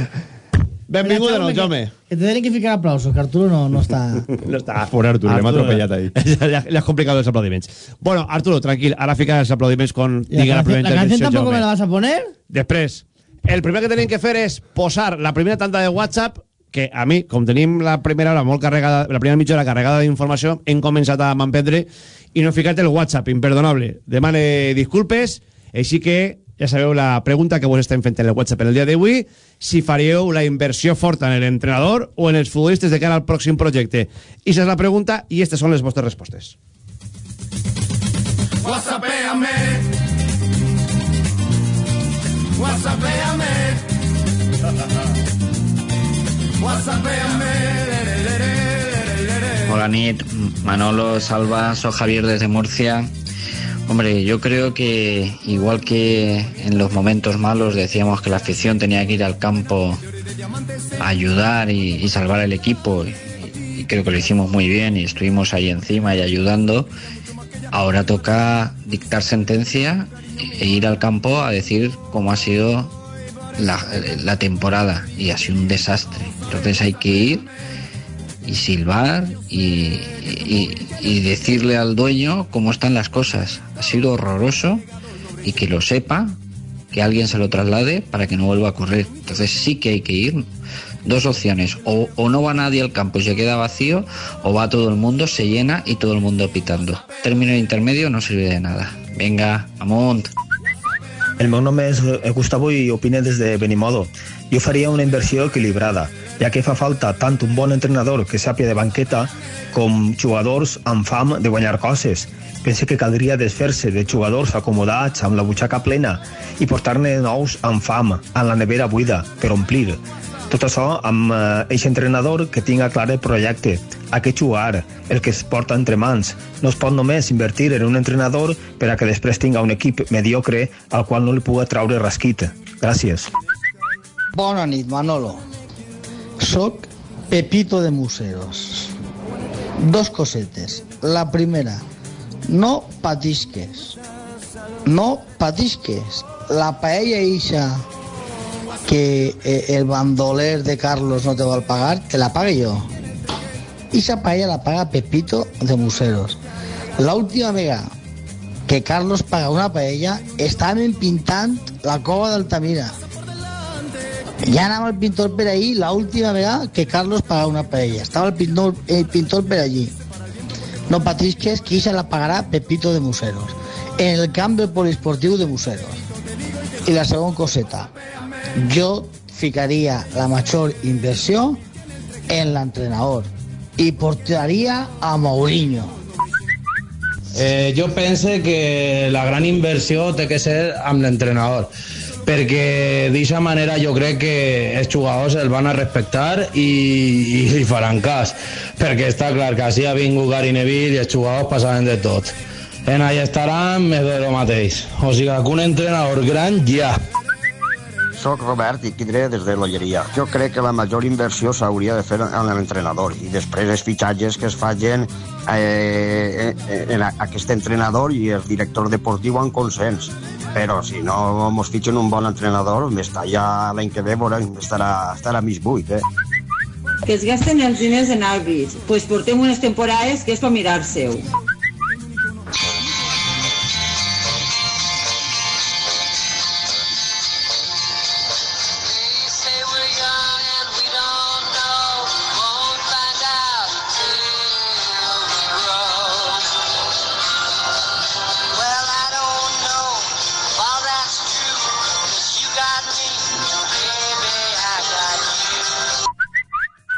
Benvingut de nou, que- Jaume. Que te tienen que ficar aplausos, que Arturo no, no está... No està. Por Arturo, le m'ha atropellat ahí. Le, has complicado els aplaudiments. Bueno, Arturo, tranquil, ara fica els aplaudiments quan ¿Y la, diga primera la canción tampoco me la Jaume. vas a poner? Després, el primer que tenim que fer és posar la primera tanda de WhatsApp que a mi, com tenim la primera hora molt carregada, la primera mitja hora carregada d'informació, hem començat a manprendre i no ficat el WhatsApp, imperdonable. Demane disculpes, així que ja sabeu la pregunta que vos estem fent en el WhatsApp en el dia d'avui, si faríeu la inversió forta en l'entrenador o en els futbolistes de cara al pròxim projecte. I és la pregunta i aquestes són les vostres respostes. Whatsappéame. Hola Nit, Manolo, Salva, soy Javier desde Murcia. Hombre, yo creo que igual que en los momentos malos decíamos que la afición tenía que ir al campo a ayudar y, salvar al equipo, y, y creo que lo hicimos muy bien y estuvimos ahí encima y ayudando, ahora toca dictar sentencia ir al campo a decir cómo ha sido la, temporada y ha sido un desastre. Entonces hay que ir y silbar y decirle al dueño cómo están las cosas. Ha sido horroroso y que lo sepa, que alguien se lo traslade para que no vuelva a ocurrir. Entonces sí que hay que ir. Dos opciones, o, o no va nadie al campo y se queda vacío, o va todo el mundo, se llena y todo el mundo pitando. Término intermedio no sirve de nada. Venga, amunt. El meu nom és eh, Gustavo i opine des de Benimodo. Jo faria una inversió equilibrada, ja que fa falta tant un bon entrenador que sàpia de banqueta com jugadors amb fam de guanyar coses. Pense que caldria desfer-se de jugadors acomodats amb la butxaca plena i portar-ne nous amb fam, amb la nevera buida, per omplir. Tot això amb eh, eixe entrenador que tinga clar el projecte, a què jugar, el que es porta entre mans. No es pot només invertir en un entrenador per a que després tinga un equip mediocre al qual no li puga traure rasquit. Gràcies. Bona nit, Manolo. Soc Pepito de Museros. Dos cosetes. La primera, no patisques. No patisques. La paella ixa que eh, el bandoler de Carlos no te va a pagar, te la pague yo. Esa paella la paga Pepito de Museros. La última vegada que Carlos paga una paella, estaven pintant la cova d'Altamira. Ja anava el pintor per ahí la última vegada que Carlos pagava una paella. Estava el pintor, el pintor per allí. No patisques, qui se la pagarà Pepito de Museros. En el camp del poliesportiu de Museros. I la segona coseta. Jo ficaria la major inversió en l'entrenador i portaria a Mourinho. Eh, jo pense que la gran inversió té que ser amb l'entrenador perquè d'aquesta manera jo crec que els jugadors el van a respectar i, i li faran cas perquè està clar que així ha vingut Gary Neville i els jugadors passaven de tot. En allà estaran més de lo mateix. O sigui que un entrenador gran ja Soc Robert i quidré des de l'Olleria. Jo crec que la major inversió s'hauria de fer en l'entrenador i després els fitxatges que es facin eh, eh, en aquest entrenador i el director deportiu en consens. Però si no mos fitxen un bon entrenador, m'està ja l'any que ve, veurem, estarà, estarà mig buit, eh? Que es gasten els diners en àrbits. Pues portem unes temporades que és per mirar-se-ho.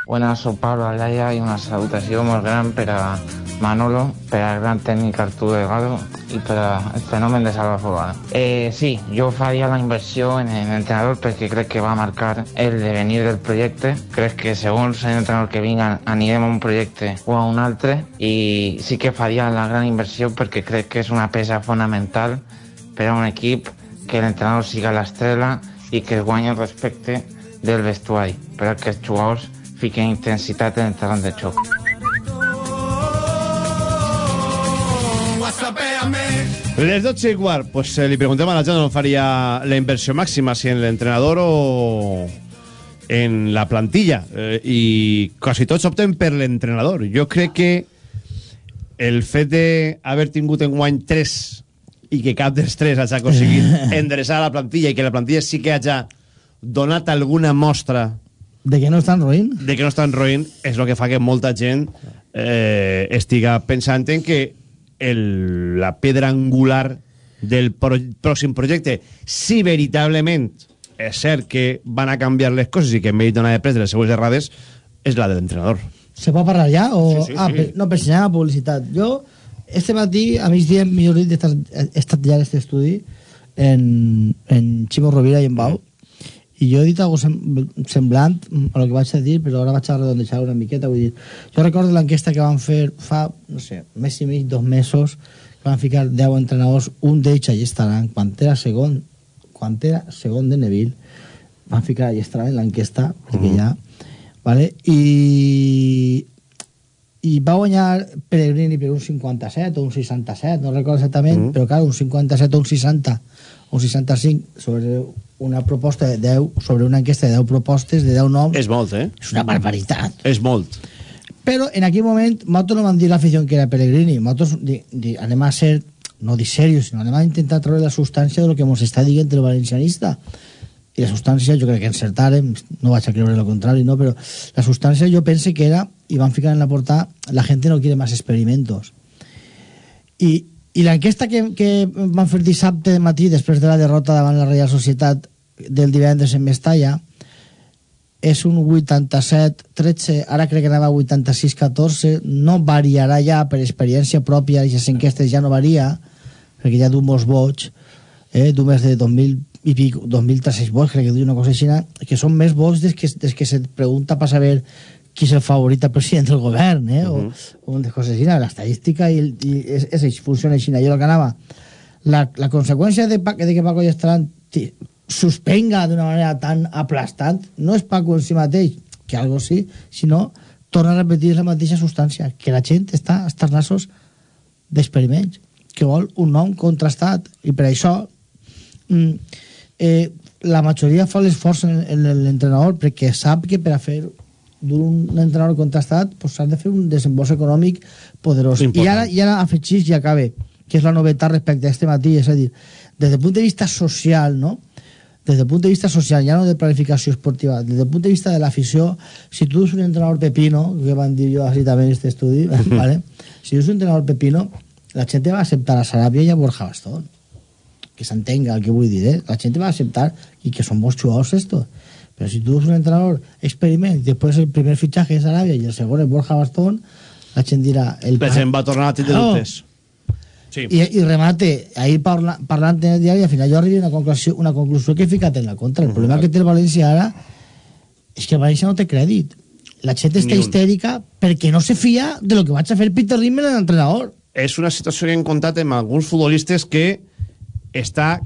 Buenas, soc Pablo Alaya i una salutació molt gran per a Manolo, per al gran tècnic Arturo Delgado i per al fenomen de Salva Fogada. Eh, sí, jo faria la inversió en l'entrenador perquè crec que va marcar el devenir del projecte. Crec que segons l'entrenador que vinga anirem a un projecte o a un altre i sí que faria la gran inversió perquè crec que és una peça fonamental per a un equip que l'entrenador siga l'estrela i que es guanyi el respecte del vestuari per a jugadors fiquen intensitat en el terreny de xoc. Les 12 y quart, pues eh, li preguntem a la gent on faria la inversió màxima, si en l'entrenador o en la plantilla. Eh, I quasi tots opten per l'entrenador. Jo crec que el fet d'haver tingut en guany 3 i que cap dels 3 hagi aconseguit endreçar la plantilla i que la plantilla sí que hagi donat alguna mostra De que no estan roïnt? de que no estan roïnt és el que fa que molta gent eh, estiga pensant en que el, la pedra angular del pro, pròxim projecte, si veritablement és cert que van a canviar les coses i que en vell d'una de pres de les seues errades, és la de l'entrenador. Se pot parlar ja? O... Sí, sí, ah, sí. per- no, per si anava a publicitat. Jo, este matí, a migdia, millor dit, he estat- ja en este estudi, en, en Ximo Rovira i en Bau, i jo he dit alguna sem semblant a lo que vaig a dir, però ara vaig a redondejar una miqueta. Vull dir, jo recordo l'enquesta que van fer fa, no sé, mes i mig, dos mesos, que van ficar 10 entrenadors, un d'ells allà estaran, quan era segon, quan era segon de Neville, van ficar allà estaran en l'enquesta, perquè ja, vale? i i va guanyar Pellegrini per un 57 o un 67, no recordo exactament, Mm. però clar, un 57 o un 60 o un 65 sobre una proposta de 10 sobre una enquesta de 10 propostes de 10 noms És molt, eh? és una barbaritat És molt. però en aquell moment nosaltres no vam dir l'afició que era Pellegrini nosaltres di, di, anem a ser no dir serios, sinó anem a intentar treure la substància de lo que ens està dient el valencianista i la substància jo crec que encertarem no vaig a creure el contrari no? però la substància jo pense que era i van ficar en la portada la gent no quiere más experimentos i, i l'enquesta que, que van fer dissabte de matí després de la derrota davant la Reial Societat del divendres en Mestalla és un 87-13, ara crec que anava 86-14, no variarà ja per experiència pròpia, i les enquestes ja no varia, perquè ja du molts vots, eh, du més de 2.000 i pic, 2.300 vots, crec que du una cosa així, que són més vots des que, des que se pregunta per saber qui és el favorit al president del govern, eh? Uh -huh. o, o de coses així, l'estadística i, i és, és funciona així. El que anava, la, la conseqüència de, de que Paco Llastran suspenga d'una manera tan aplastant no és Paco en si mateix, que algo sí, sinó torna a repetir la mateixa substància, que la gent està als nassos d'experiments, que vol un nom contrastat, i per això mm, eh, la majoria fa l'esforç en, en l'entrenador perquè sap que per a fer d'un entrenador contrastat pues, has de fer un desembolso econòmic poderós. I ara, i ara afegís i acabe, que és la novetat respecte a este matí, és a dir, des del punt de vista social, no? des del punt de vista social, ja no de planificació esportiva, des del punt de vista de l'afició, si tu ets un entrenador pepino, que van dir jo així també en aquest estudi, ¿vale? si tu ets un entrenador pepino, la gent va acceptar a Sarabia i a Borja Bastón. Que s'entenga el que vull dir, eh? La gent va acceptar i que són bons jugadors estos. Però si tu ets un entrenador experiment, després el primer fitxatge és Sarabia i el segon és Borja Bastón, la gent dirà... El gent va tornar a tenir Claro. dubtes. Sí. I, i remate, ahir parla, parlant en el diari, al final jo arribo a una conclusió, una conclusió que he ficat en la contra. El problema que té el València ara és que el València no té crèdit. La gent està histèrica perquè no se fia de lo que vaig a fer Peter Lim en l'entrenador. és una situació que hem contat amb alguns futbolistes que està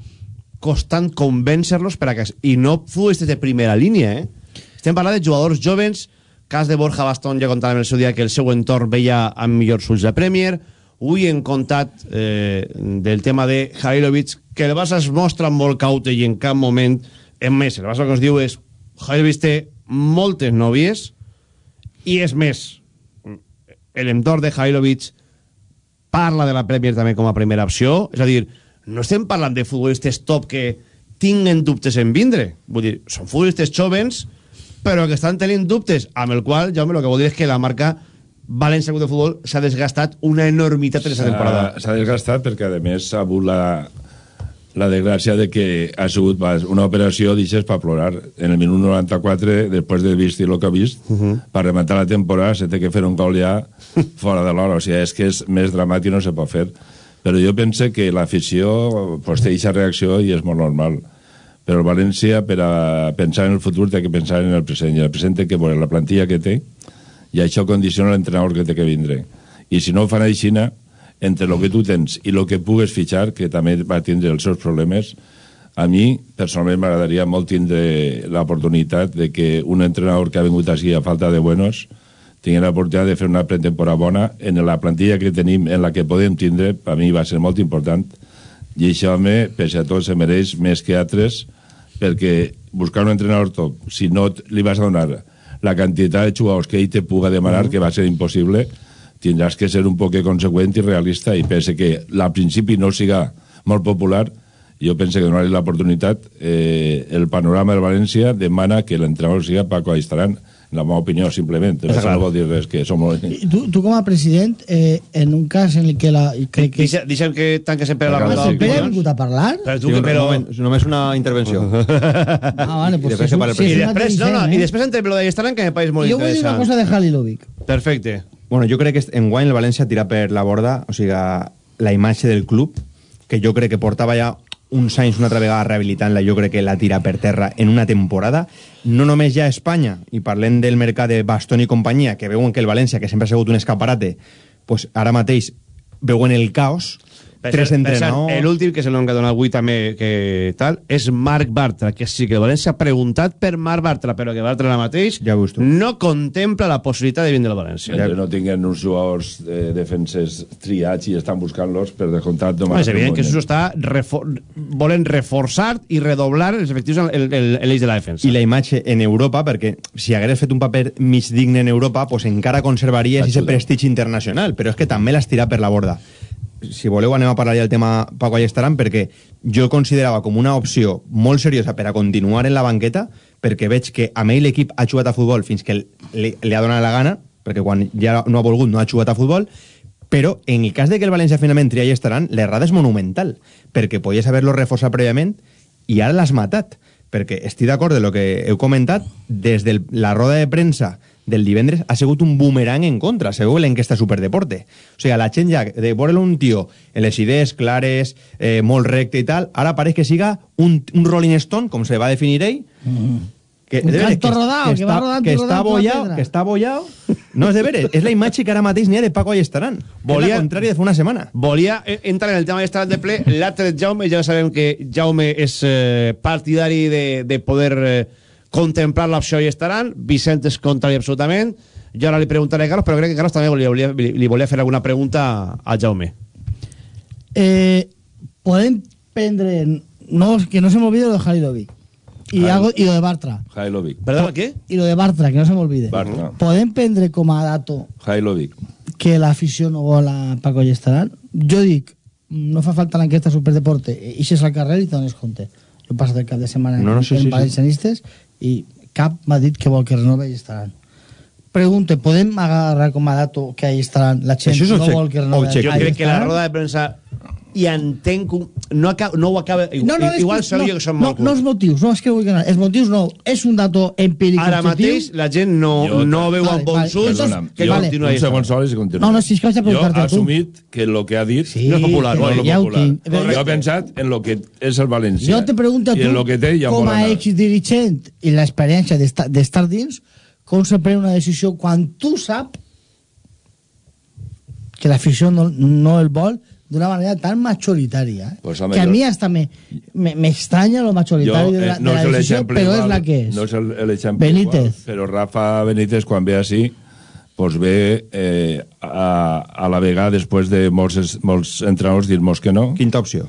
costant convèncer-los per a que... I no futbolistes de primera línia, eh? Estem parlant de jugadors jovens, cas de Borja Bastón, ja contàvem el seu dia que el seu entorn veia amb millors ulls la Premier, avui hem contat eh, del tema de Jailovic, que el Barça es mostra molt caute i en cap moment, en més, el Barça que ens diu és Jailovic té moltes nòvies i és més, l'entorn de Jailovic parla de la Premier també com a primera opció, és a dir, no estem parlant de futbolistes top que tinguen dubtes en vindre, vull dir, són futbolistes jovens, però que estan tenint dubtes, amb el qual, Jaume, el que vol dir és que la marca València Club de Futbol s'ha desgastat una enormitat en aquesta temporada. S'ha s'ha desgastat perquè, a més, ha hagut la, la desgràcia de que ha sigut una operació, deixes, per plorar. En el minut 94, després de vist el que ha vist, uh -huh. per rematar la temporada se té que fer un gol ja fora de l'hora. O sigui, és que és més dramàtic no se pot fer. Però jo pense que l'afició pues, té aquesta reacció i és molt normal. Però el València, per a pensar en el futur, té que pensar en el present. I el present té que veure la plantilla que té i això condiciona l'entrenador que té que vindre. I si no ho fan així, entre el que tu tens i el que pugues fitxar, que també va tindre els seus problemes, a mi, personalment, m'agradaria molt tindre l'oportunitat de que un entrenador que ha vingut així a falta de buenos tingui l'oportunitat de fer una pretemporada bona. En la plantilla que tenim, en la que podem tindre, a mi va ser molt important, i això, home, pese a tot, se mereix més que altres, perquè buscar un entrenador top, si no li vas a donar la quantitat de jugadors que ell te puga demanar, que va ser impossible, tindràs que ser un poc conseqüent i realista, i pense que al principi no siga molt popular, jo penso que donar-li l'oportunitat, eh, el panorama del València demana que l'entrenador siga Paco Aistaran, la meva opinió, simplement. No vol dir res, que som... I tu, tu com a president, eh, en un cas en el que la... Crec que... Deixa, deixa'm que tanque sempre la Ah, ronda Pere ha vingut a parlar? Però tu, Sí, que, un però... moment, només una intervenció. Ah, vale, pues I després si un- si I després, no, no, dissent, i eh? després entre lo de Estaran, que me pareix molt Jo vull dir una interessant. cosa de Halilovic. Perfecte. Bueno, jo crec que en guany el València tira per la borda, o sigui, la imatge del club, que jo crec que portava ja uns anys una altra vegada rehabilitant-la, jo crec que la tira per terra en una temporada, no només ja a Espanya, i parlem del mercat de Bastón i companyia, que veuen que el València, que sempre ha sigut un escaparate, pues ara mateix veuen el caos, tres entrenadors... L'últim, que és el nom que ha donat avui també, que tal, és Marc Bartra, que sí que el València ha preguntat per Marc Bartra, però que Bartra ara mateix ja no contempla la possibilitat de vindre al València. Mentre no tinguen uns jugadors de defenses triats i estan buscant-los per descomptat no, és evident que això està refor volen reforçar i redoblar els efectius en l'eix de la defensa. I la imatge en Europa, perquè si hagués fet un paper mig digne en Europa, pues encara conservaries aquest prestigi internacional, però és que també l'has tirat per la borda si voleu anem a parlar ja del tema Paco Allestaran perquè jo considerava com una opció molt seriosa per a continuar en la banqueta perquè veig que a ell l'equip ha jugat a futbol fins que li, li ha donat la gana perquè quan ja no ha volgut no ha jugat a futbol però en el cas de que el València finalment tria Allestaran l'errada és monumental perquè podies haver-lo reforçat prèviament i ara l'has matat perquè estic d'acord de lo que heu comentat des de la roda de premsa del divendres ha sigut un boomerang en contra, segur l'enquesta Superdeporte. O sigui, la gent ja, de veure un tio en les idees clares, eh, molt recte i tal, ara pareix que siga un, un Rolling Stone, com se va definir ell, mm -hmm. que, un veres, canto rodado, que, que, va rodant que està bollado, que està bollado. No, és de veres, és la imatge que ara mateix n'hi ha de Paco Allestaran. Volia, és la contrària de fa una setmana. Volia eh, entrar en el tema Allestaran de ple. L'altre Jaume, ja sabem que Jaume és eh, partidari de, de poder... Eh, contemplar l'opció i estaran. Vicent és contrari absolutament. Jo ara li preguntaré a Carlos, però crec que Carlos també li volia, li volia fer alguna pregunta a Jaume. Eh, podem prendre... No, que no se me olvide lo de Jalilovic. Y, algo, y lo de Bartra. Jailovic. ¿Perdón, qué? Y lo de Bartra, que no se me olvide. Bartra. Podem prendre com a dato Jailovic. que l'afició no vol a Paco Llestaran? Jo dic, no fa falta l'enquesta Superdeporte, ixes al carrer i te dones compte. Lo passa del cap de setmana no, no, sí, en sí, valencianistes sí i cap m'ha dit que vol que renove i estaran. Pregunte, podem agarrar com a dato que ahí estaran la gent no vol que renove? jo crec que la roda de premsa i entenc que no, acaba, no ho acaba no, no, igual és, no, jo que som no, molt no els motius, no és que vull que no, els motius no, és un dato empíric ara mateix la gent no, jo, no veu amb bons ulls que jo, continua un segon sol i continua. No, no, si és que vaig a jo he assumit que el que ha dit sí, no és popular, no, no, ja popular. jo he pensat en lo que és el València jo te pregunto a tu, lo que té, ja com a exdirigent i l'experiència d'estar dins com se pren una decisió quan tu sap que l'afició no, no el vol d'una manera tan majoritària eh? pues, home, que a jo... mi hasta me, me, me extraña lo majoritari jo, de la, eh, no de la decisió, però igual, és la que és. No és l'exemple Benítez. igual, però Rafa Benítez, quan ve així, pues ve eh, a, a la vegada després de molts, molts entrenadors dir-nos que no. Quinta opció.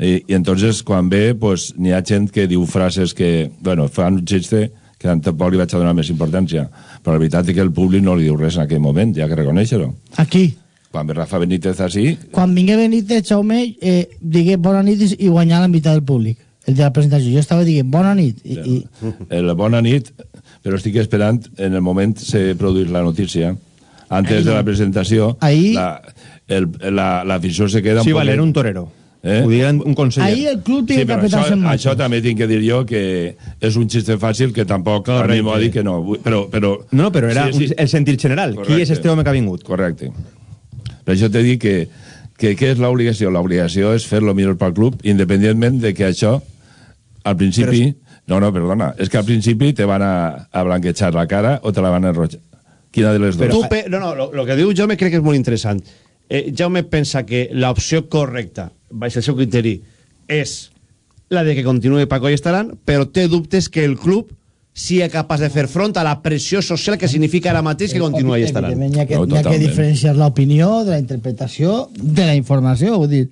I, i entonces quan ve pues, n'hi ha gent que diu frases que, bueno, fan un xiste que tampoc li vaig a donar més importància però la veritat és que el públic no li diu res en aquell moment, ja que reconèixer-ho Aquí quan ve Rafa Benítez així... Quan vingué Benítez, Jaume, eh, digué bona nit i guanyar la meitat del públic. El de la presentació. Jo estava dient bona nit. I, i... El bona nit, però estic esperant en el moment se produir la notícia. Antes Ahí de la presentació, Ahí... la, la, la se queda sí, un. Valer un torero. Eh? Ho diuen un conseller. Ahí el club tiene sí, que apretarse això, en això també tinc que dir jo que és un xiste fàcil que tampoc Correcte. a dir que no. Però, però, No, però era Sí, sí. el sentir general. Correcte. Qui és este home que ha vingut? Correcte. Per això t'he dit que, que què és l'obligació? L'obligació és fer lo millor pel club, independentment de que això, al principi... No, no, perdona. És que al principi te van a, a blanquejar la cara o te la van a enrojar. Quina de les dues? Tu. No, no, lo, lo que diu Jaume crec que és molt interessant. Eh, Jaume pensa que l'opció correcta, baix el seu criteri, és la de que continuï Paco i estaran, però té dubtes que el club sigui capaç de fer front a la pressió social que significa ara mateix que continua i estaran. Evidentment, hi ha que, No, hi ha que diferenciar l'opinió de la interpretació de la informació. Vull dir,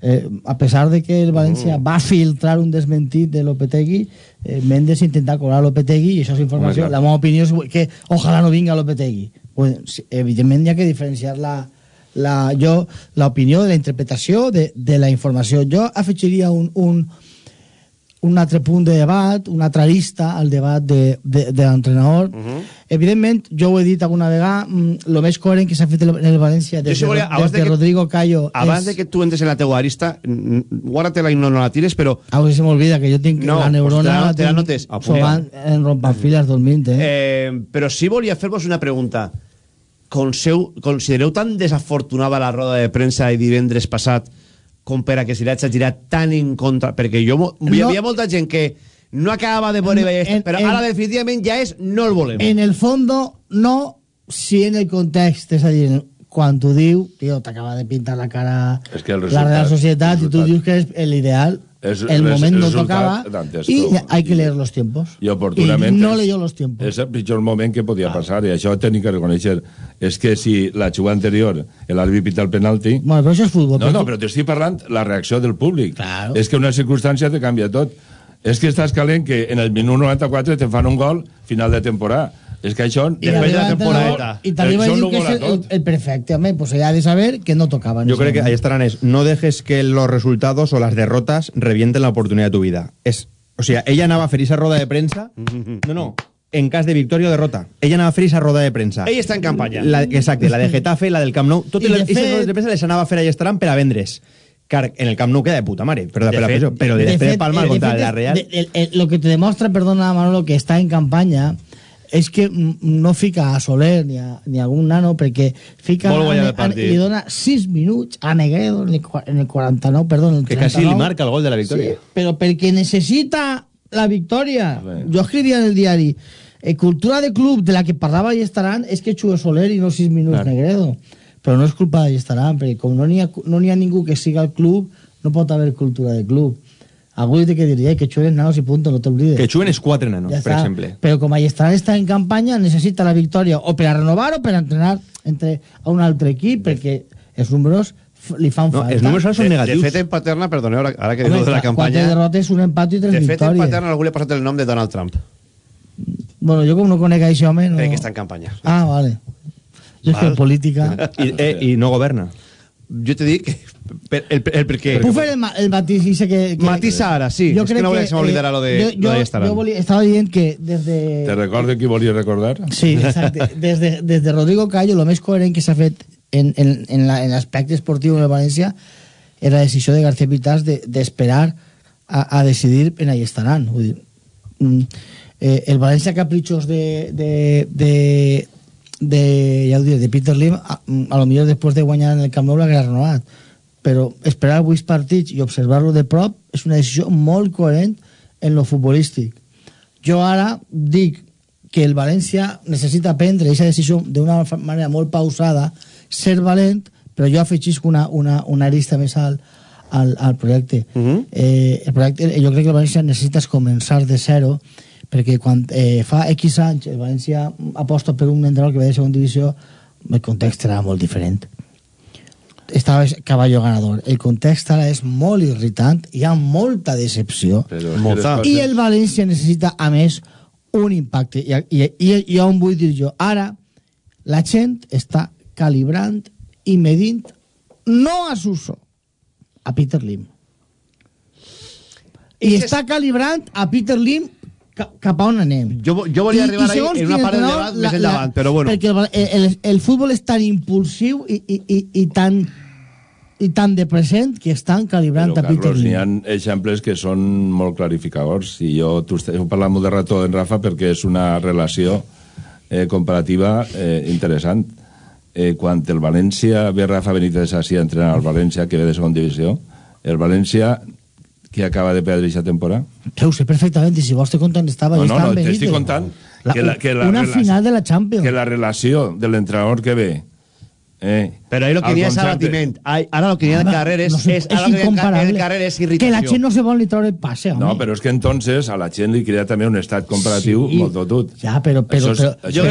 eh, a pesar de que el València va filtrar un desmentit de Lopetegui, eh, Mendes intenta cobrar Lopetegui i això és informació. Home, la meva opinió és que ojalà no vinga Lopetegui. Pues, evidentment hi ha que diferenciar la, la, jo l'opinió de la interpretació de, de la informació. Jo afegiria un, un, un altre punt de debat, una altra arista al debat de, de, de l'entrenador. Uh -huh. Evidentment, jo ho he dit alguna vegada, el més coherent que s'ha fet en el València des, volia, de, abans des de, que- Rodrigo Cayo Abans és... de que tu entres en la teua arista, mm, guarda-te-la i no, no la tires, però... A veure si m'olvida que jo tinc No, la pues neurona te la- la te la tinc notes. sovant en rompanfiles dormint, eh? Eh, però sí volia fer-vos una pregunta. Conseu, considereu tan desafortunada la roda de premsa de divendres passat com per a que se li hagi girat tan en contra? Perquè jo, hi No. havia molta gent que no acabava de veure En- Ballester, en- però en- ara definitivament ja és no el volem. En el fondo, no si en el context, és a dir, quan tu diu, tio, t'acaba de pintar la cara És que la Real Societat i tu dius que és l'ideal, És- el res- moment el no resultat tocava d'antes, i com- hay que leer los tiempos. I oportunament... I no leyó los tiempos. És el pitjor moment que podia passar, i això ho tenc que reconèixer. És que si la jugada anterior l'àrbit pita el penalti... Bueno, però això és futbol. No, no, però t'estic parlant la reacció del públic. Claro. És que una circumstància te canvia tot. És que estàs calent que en el minut 94 te fan un gol final de temporada. És que això... I també va- I també va això dir que és el, el, perfecte, home, pues ella ha de saber que no tocaba. en Yo creo que ahí estarán es, no dejes que los resultados o las derrotas revienten la oportunidad de tu vida. Es, o sea, ella anava a fer esa roda de premsa, no, no, en cas de victòria o derrota. Ella anava a fer esa roda de premsa. Ell està en campanya. La, exacte, la de Getafe, la del Camp Nou, totes les de fet- rodes de premsa les anava a fer a estaran per a vendre's. Car, en el Camp Nou queda de puta mare, perdó De la fet- però de, De de, de fet, Palma eh, de contra la Real... de- el- el- lo que te demuestra, perdona Manolo, que está en campaña és que no fica a Soler ni a, ni a algun nano perquè fica Vol a, guanyar a, el partit. li dona 6 minuts a Negredo en el, en el 49, perdó, en el Que 39. casi li marca el gol de la victòria. Sí, però perquè necessita la victòria. Jo escrivia en el diari eh, cultura de club de la que parlava i estaran és que xuga Soler i no 6 minuts Clar. Negredo. Però no és culpa de estaran, perquè com no n'hi ha, no ha ningú que siga al club, no pot haver cultura de club. Algú té que dir, eh, que xuguen nanos i punto, no t'oblides. Que xuguen els quatre nanos, Ja per està. exemple. Però com Allestaran està en campanya, necessita la victòria o per a renovar o per a entrenar entre a un altre equip, perquè els números li fan No, falta. els números són De, de negatius. fet, en Paterna, perdoneu, ara, ara que Home, de la campanya... Quatre derrotes, un empat i tres De fet, en victòries. Paterna algú li ha posat el nom de Donald Trump. Bueno, jo com no conec a aquest home... No... Crec que està en campanya. Ah, vale. Jo és que Val. política... I, eh, I no governa. Jo te dic que... Per, el, el, per què? Puc fer el, ma- el matís que... que Matisa ara, sí. És que no volia que se m'oblidara lo de- jo, lo de jo, Estaran. jo volia, estava dient que des de... Te recordo qui volia recordar? Sí, exacte. Des de, des de Rodrigo Callo, el més coherent que s'ha fet en, en, en la- en l'aspecte esportiu el València era la decisió de García Pitas d'esperar de, a, a decidir en ahí estaran. Vull dir, mm, eh, el València Caprichos de, de, de, de, ja ho diré, de Peter Lim, a, a lo millor després de guanyar en el Camp Nou l'hagués renovat. Però esperar 8 partits i observar-lo de prop és una decisió molt coherent en lo futbolístic. Jo ara dic que el València necessita prendre aquesta decisió d'una manera molt pausada, ser valent, però jo afegisc una, una, una arista més al, al, al projecte. eh, el projecte. Jo crec que el València necessites començar de zero, perquè quan eh, fa X anys el València aposta per un entrenador que ve de segona divisió, el context era molt diferent estava caballo ganador. El context ara és molt irritant, hi ha molta decepció. És coses- I el València necessita, a més, un impacte. I, i, i, i on vull dir jo? Ara, la gent està calibrant i medint no a Suso, a Peter Lim. I, està calibrant a Peter Lim ca- cap a on anem. Jo, jo volia arribar ahí segons en una part del debat més endavant, però bueno. Perquè el, el, el futbol és tan impulsiu i, i, i, i tan i tan de present que estan calibrant Però, a Peter Carlos, n'hi Lim. ha exemples que són molt clarificadors i jo, tu estàs parlant molt de rato en Rafa perquè és una relació eh, comparativa eh, interessant. Eh, quan el València ve Rafa Benítez així a entrenar al València, que ve de segona divisió, el València que acaba de perdre aquesta temporada. Que ho sé perfectament, i si vols te contant estava... No, no, no, t'estic contant La, que la, que la una final de la Champions. que la relació de l'entrenador que ve eh, Però ahí lo que n'hi ha és abatiment. Ahí- Ara lo que n'hi ha Home, carrer és, no sé, és, és ara que carrer és Que irritació. la gent no se vol ni treure el passe, home. No, però és que entonces a la gent li crea també un estat comparatiu Sí. molt totut. Ja, però, però, és- però, dalt jo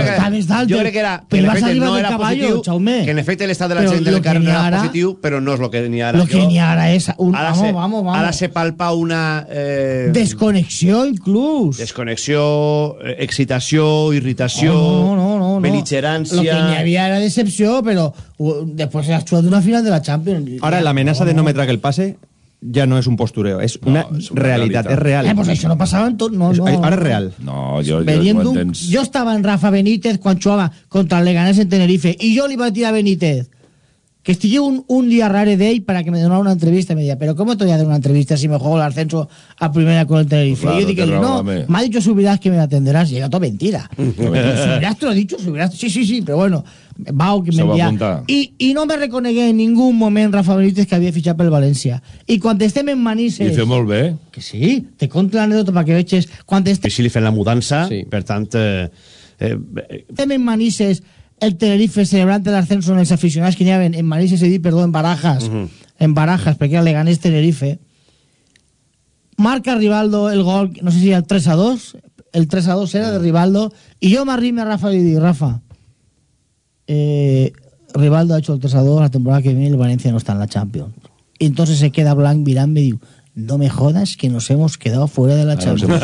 crec que era que en vas no del era caballo, positiu, Jaume. que en efecte l'estat de la Però gent del que carrer era ara- positiu, però no és lo que n'hi ha ara. Lo que n'hi ha ara és... Un, Ara vamos, se, vamos, vamos. Ara se palpa una... Eh, Desconnexió, inclús. desconnexió, eh, excitació, irritació, No, no, no, no. beligerància... Lo que n'hi havia era decepció, però uh, després has jugat una final de la Champions. Ara l'amenaça de no me trague el passe ja no és un postureo, és una, és una realitat, realitat. és real. Eh, pues això no passava en tot... No, no, ara és real. No, d'un- entens. Jo estava en Rafa Benítez quan jugava contra el Leganés en Tenerife i jo li vaig dir a Benítez que estigui un, un día rare d'ell para que me donara una entrevista y me decía, pero ¿cómo te voy a dar una entrevista si me juego el ascenso a primera con el Tenerife? Claro, y yo dije, no, me ha dicho Subirás que me atenderás y era todo mentira. Subirás te lo ha dicho, Subirás, sí, sí, sí, pero bueno, Bau que me apuntar. Y, y no me reconegué en ningún moment Rafa Benítez que havia fitxat pel València. I quan estem en I Manises... fer molt bé. Que sí, te conto l'anèdota perquè veig... Quan estem Que sí li fem la mudança, sí. per tant... Eh, eh, estem en Manises el Tenerife celebrant l'ascenso en els aficionats que n'hi havia en Marís ese dia, perdó, en Barajas, en Barajas, perquè era Leganés Tenerife. Marca Rivaldo el gol, no sé si el 3 a 2, el 3 a 2 era de Rivaldo, y yo me arrime a Rafa y digo, Rafa, eh, Rivaldo ha hecho el 3 a 2, la temporada que viene el Valencia no está en la Champions. Y entonces se queda Blanc mirando y digo, no me jodas que nos hemos quedado fuera de la Ara Champions.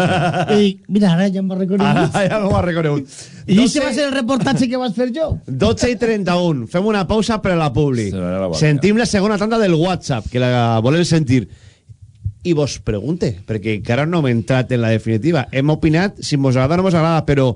I dic, mira, ara ja m'ho ha reconegut. Ara ja m'ho ha reconegut. I això va ser el reportatge que vas fer jo. 12 i 31. Fem una pausa per a la publi. boca. Sentim la segona tanda del WhatsApp, que la volem sentir. I vos pregunte, perquè encara no hem entrat en la definitiva. Hem opinat si mos agrada o no mos agrada, però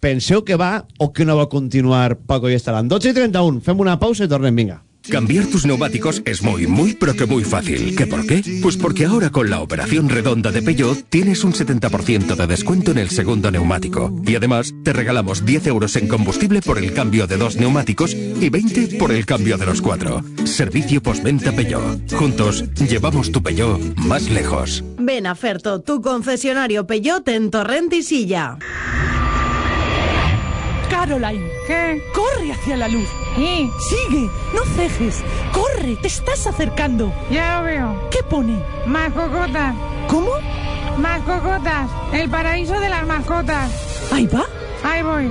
penseu que va o que no va continuar Paco i Estalan. 12 i 31. Fem una pausa i tornem, vinga. Cambiar tus neumáticos es muy, muy, pero que muy fácil. ¿Qué por qué? Pues porque ahora con la operación redonda de Peugeot tienes un 70% de descuento en el segundo neumático. Y además te regalamos 10 euros en combustible por el cambio de dos neumáticos y 20 por el cambio de los cuatro. Servicio postventa Peugeot. Juntos llevamos tu Peugeot más lejos. Ven a Ferto, tu concesionario Peugeot en Torrent y Silla. Caroline, ¿qué? Corre hacia la luz. Sigue, no cejes. Corre, te estás acercando. Ya lo veo. ¿Qué pone? Más cocotas. ¿Cómo? Más cocotas. El paraíso de las mascotas. Ahí va. Ahí voy.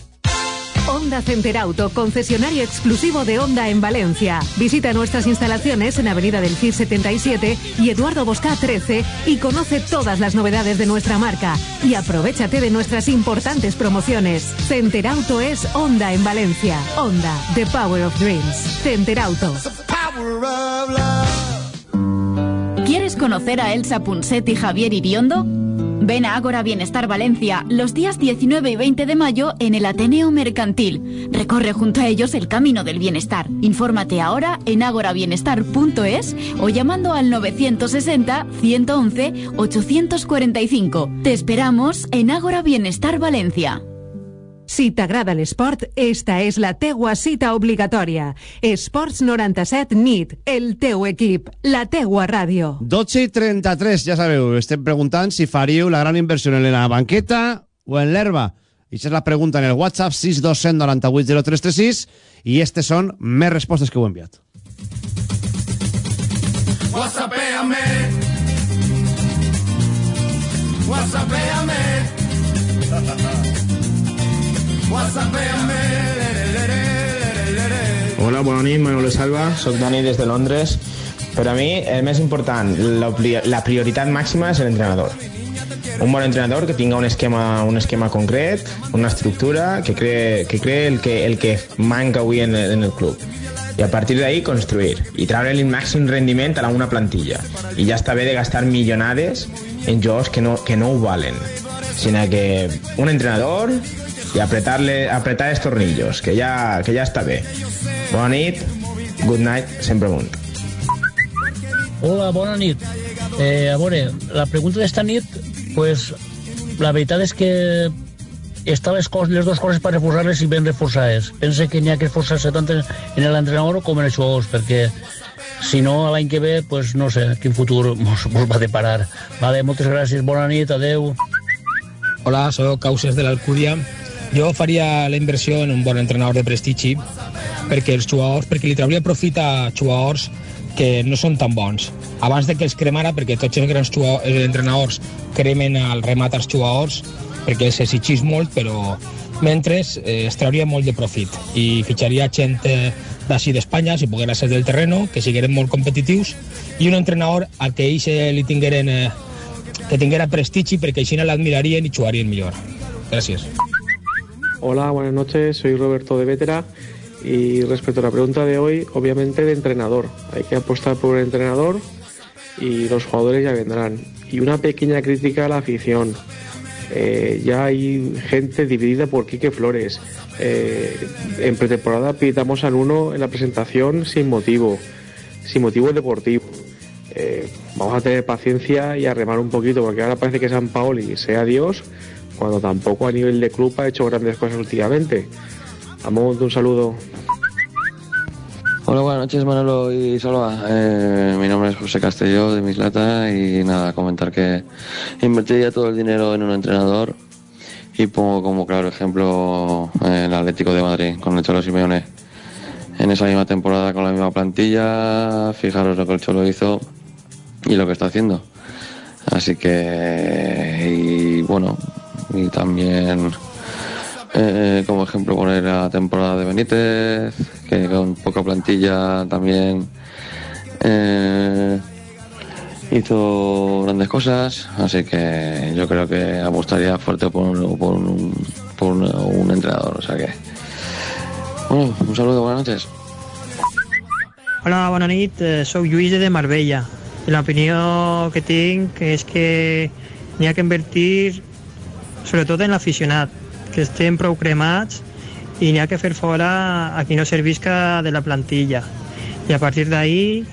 Honda Center Auto, concesionario exclusivo de Honda en Valencia. Visita nuestras instalaciones en Avenida del CIR 77 y Eduardo Bosca 13 y conoce todas las novedades de nuestra marca. Y aprovechate de nuestras importantes promociones. Center Auto es Honda en Valencia. Honda, The Power of Dreams. Center Auto. ¿Quieres conocer a Elsa Punset y Javier Iriondo? Ven a Ágora Bienestar Valencia los días 19 y 20 de mayo en el Ateneo Mercantil. Recorre junto a ellos el camino del bienestar. Infórmate ahora en agorabienestar.es o llamando al 960 111 845. Te esperamos en Ágora Bienestar Valencia. Si t'agrada l'esport, esta és la teua cita obligatòria. Esports 97 NIT, el teu equip, la teua ràdio. 12 i 33, ja sabeu, estem preguntant si faríeu la gran inversió en la banqueta o en l'herba. I és la pregunta en el WhatsApp 627980336 i aquestes són més respostes que heu enviat. Whatsappéame. Whatsappéame. Hola, bona nit, Manolo Salva, soc Dani des de Londres. Per a mi, el més important, la, pri- la prioritat màxima és l'entrenador. Un bon entrenador que tinga un esquema, un esquema concret, una estructura, que cree, que cree el, que, el que manca avui en, en el club. I a partir d'ahí construir i treure el màxim rendiment a una plantilla. I ja està bé de gastar millonades en jugadors que no, que no ho valen, sinó que un entrenador i apretar-le apretar els tornillos, que ja, que ja està bé. Bona nit, good night, sempre amunt. Hola, bona nit. Eh, a veure, la pregunta d'esta nit, pues, la veritat és que estan les, cos, les dues coses per reforçar-les i ben reforçades. Pense que n'hi ha que esforçar-se tant en, en l'entrenador com en els jugadors, perquè si no, l'any que ve, pues, no sé quin futur mos, mos va deparar. Vale, moltes gràcies, bona nit, adeu. Hola, soc Causes de l'Alcúdia. Jo faria la inversió en un bon entrenador de prestigi perquè els jugadors, perquè li trauria profit a jugadors que no són tan bons. Abans de que els cremara, perquè tots els grans jugadors, els entrenadors cremen al remat als jugadors, perquè els exigís molt, però mentre eh, es trauria molt de profit i fitxaria gent eh, d'ací d'Espanya, si poguera ser del terreno, que sigueren molt competitius, i un entrenador al que ells eh, li tingueren, eh, que tinguera prestigi perquè així l'admirarien i jugarien millor. Gràcies. Hola, buenas noches. Soy Roberto de Vétera. Y respecto a la pregunta de hoy, obviamente de entrenador. Hay que apostar por el entrenador y los jugadores ya vendrán. Y una pequeña crítica a la afición. Eh, ya hay gente dividida por Quique Flores. Eh, en pretemporada pitamos al uno en la presentación sin motivo, sin motivo deportivo. Eh, vamos a tener paciencia y a remar un poquito, porque ahora parece que San Paoli sea Dios, cuando tampoco a nivel de club ha hecho grandes cosas últimamente. Amor, un saludo. Hola, buenas noches Manolo y Salva. Eh, mi nombre es José Castelló de Mislata y nada, comentar que invertiría todo el dinero en un entrenador y pongo como claro ejemplo el Atlético de Madrid con el Cholo Simeone. En esa misma temporada con la misma plantilla, fijaros lo que el Cholo hizo y lo que está haciendo. Así que, y bueno, y también eh, como ejemplo poner la temporada de Benítez, que con poca plantilla también eh, hizo grandes cosas, así que yo creo que apostaría fuerte por un, por un, entrenador, o sea que bueno, un saludo, buenas noches. Hola, eh, soc Lluís de Marbella. I l'opinió que tinc és que ha que invertir sobretot en l'aficionat, que estem prou cremats i n'hi ha que fer fora a qui no servisca de la plantilla. I a partir d'ahí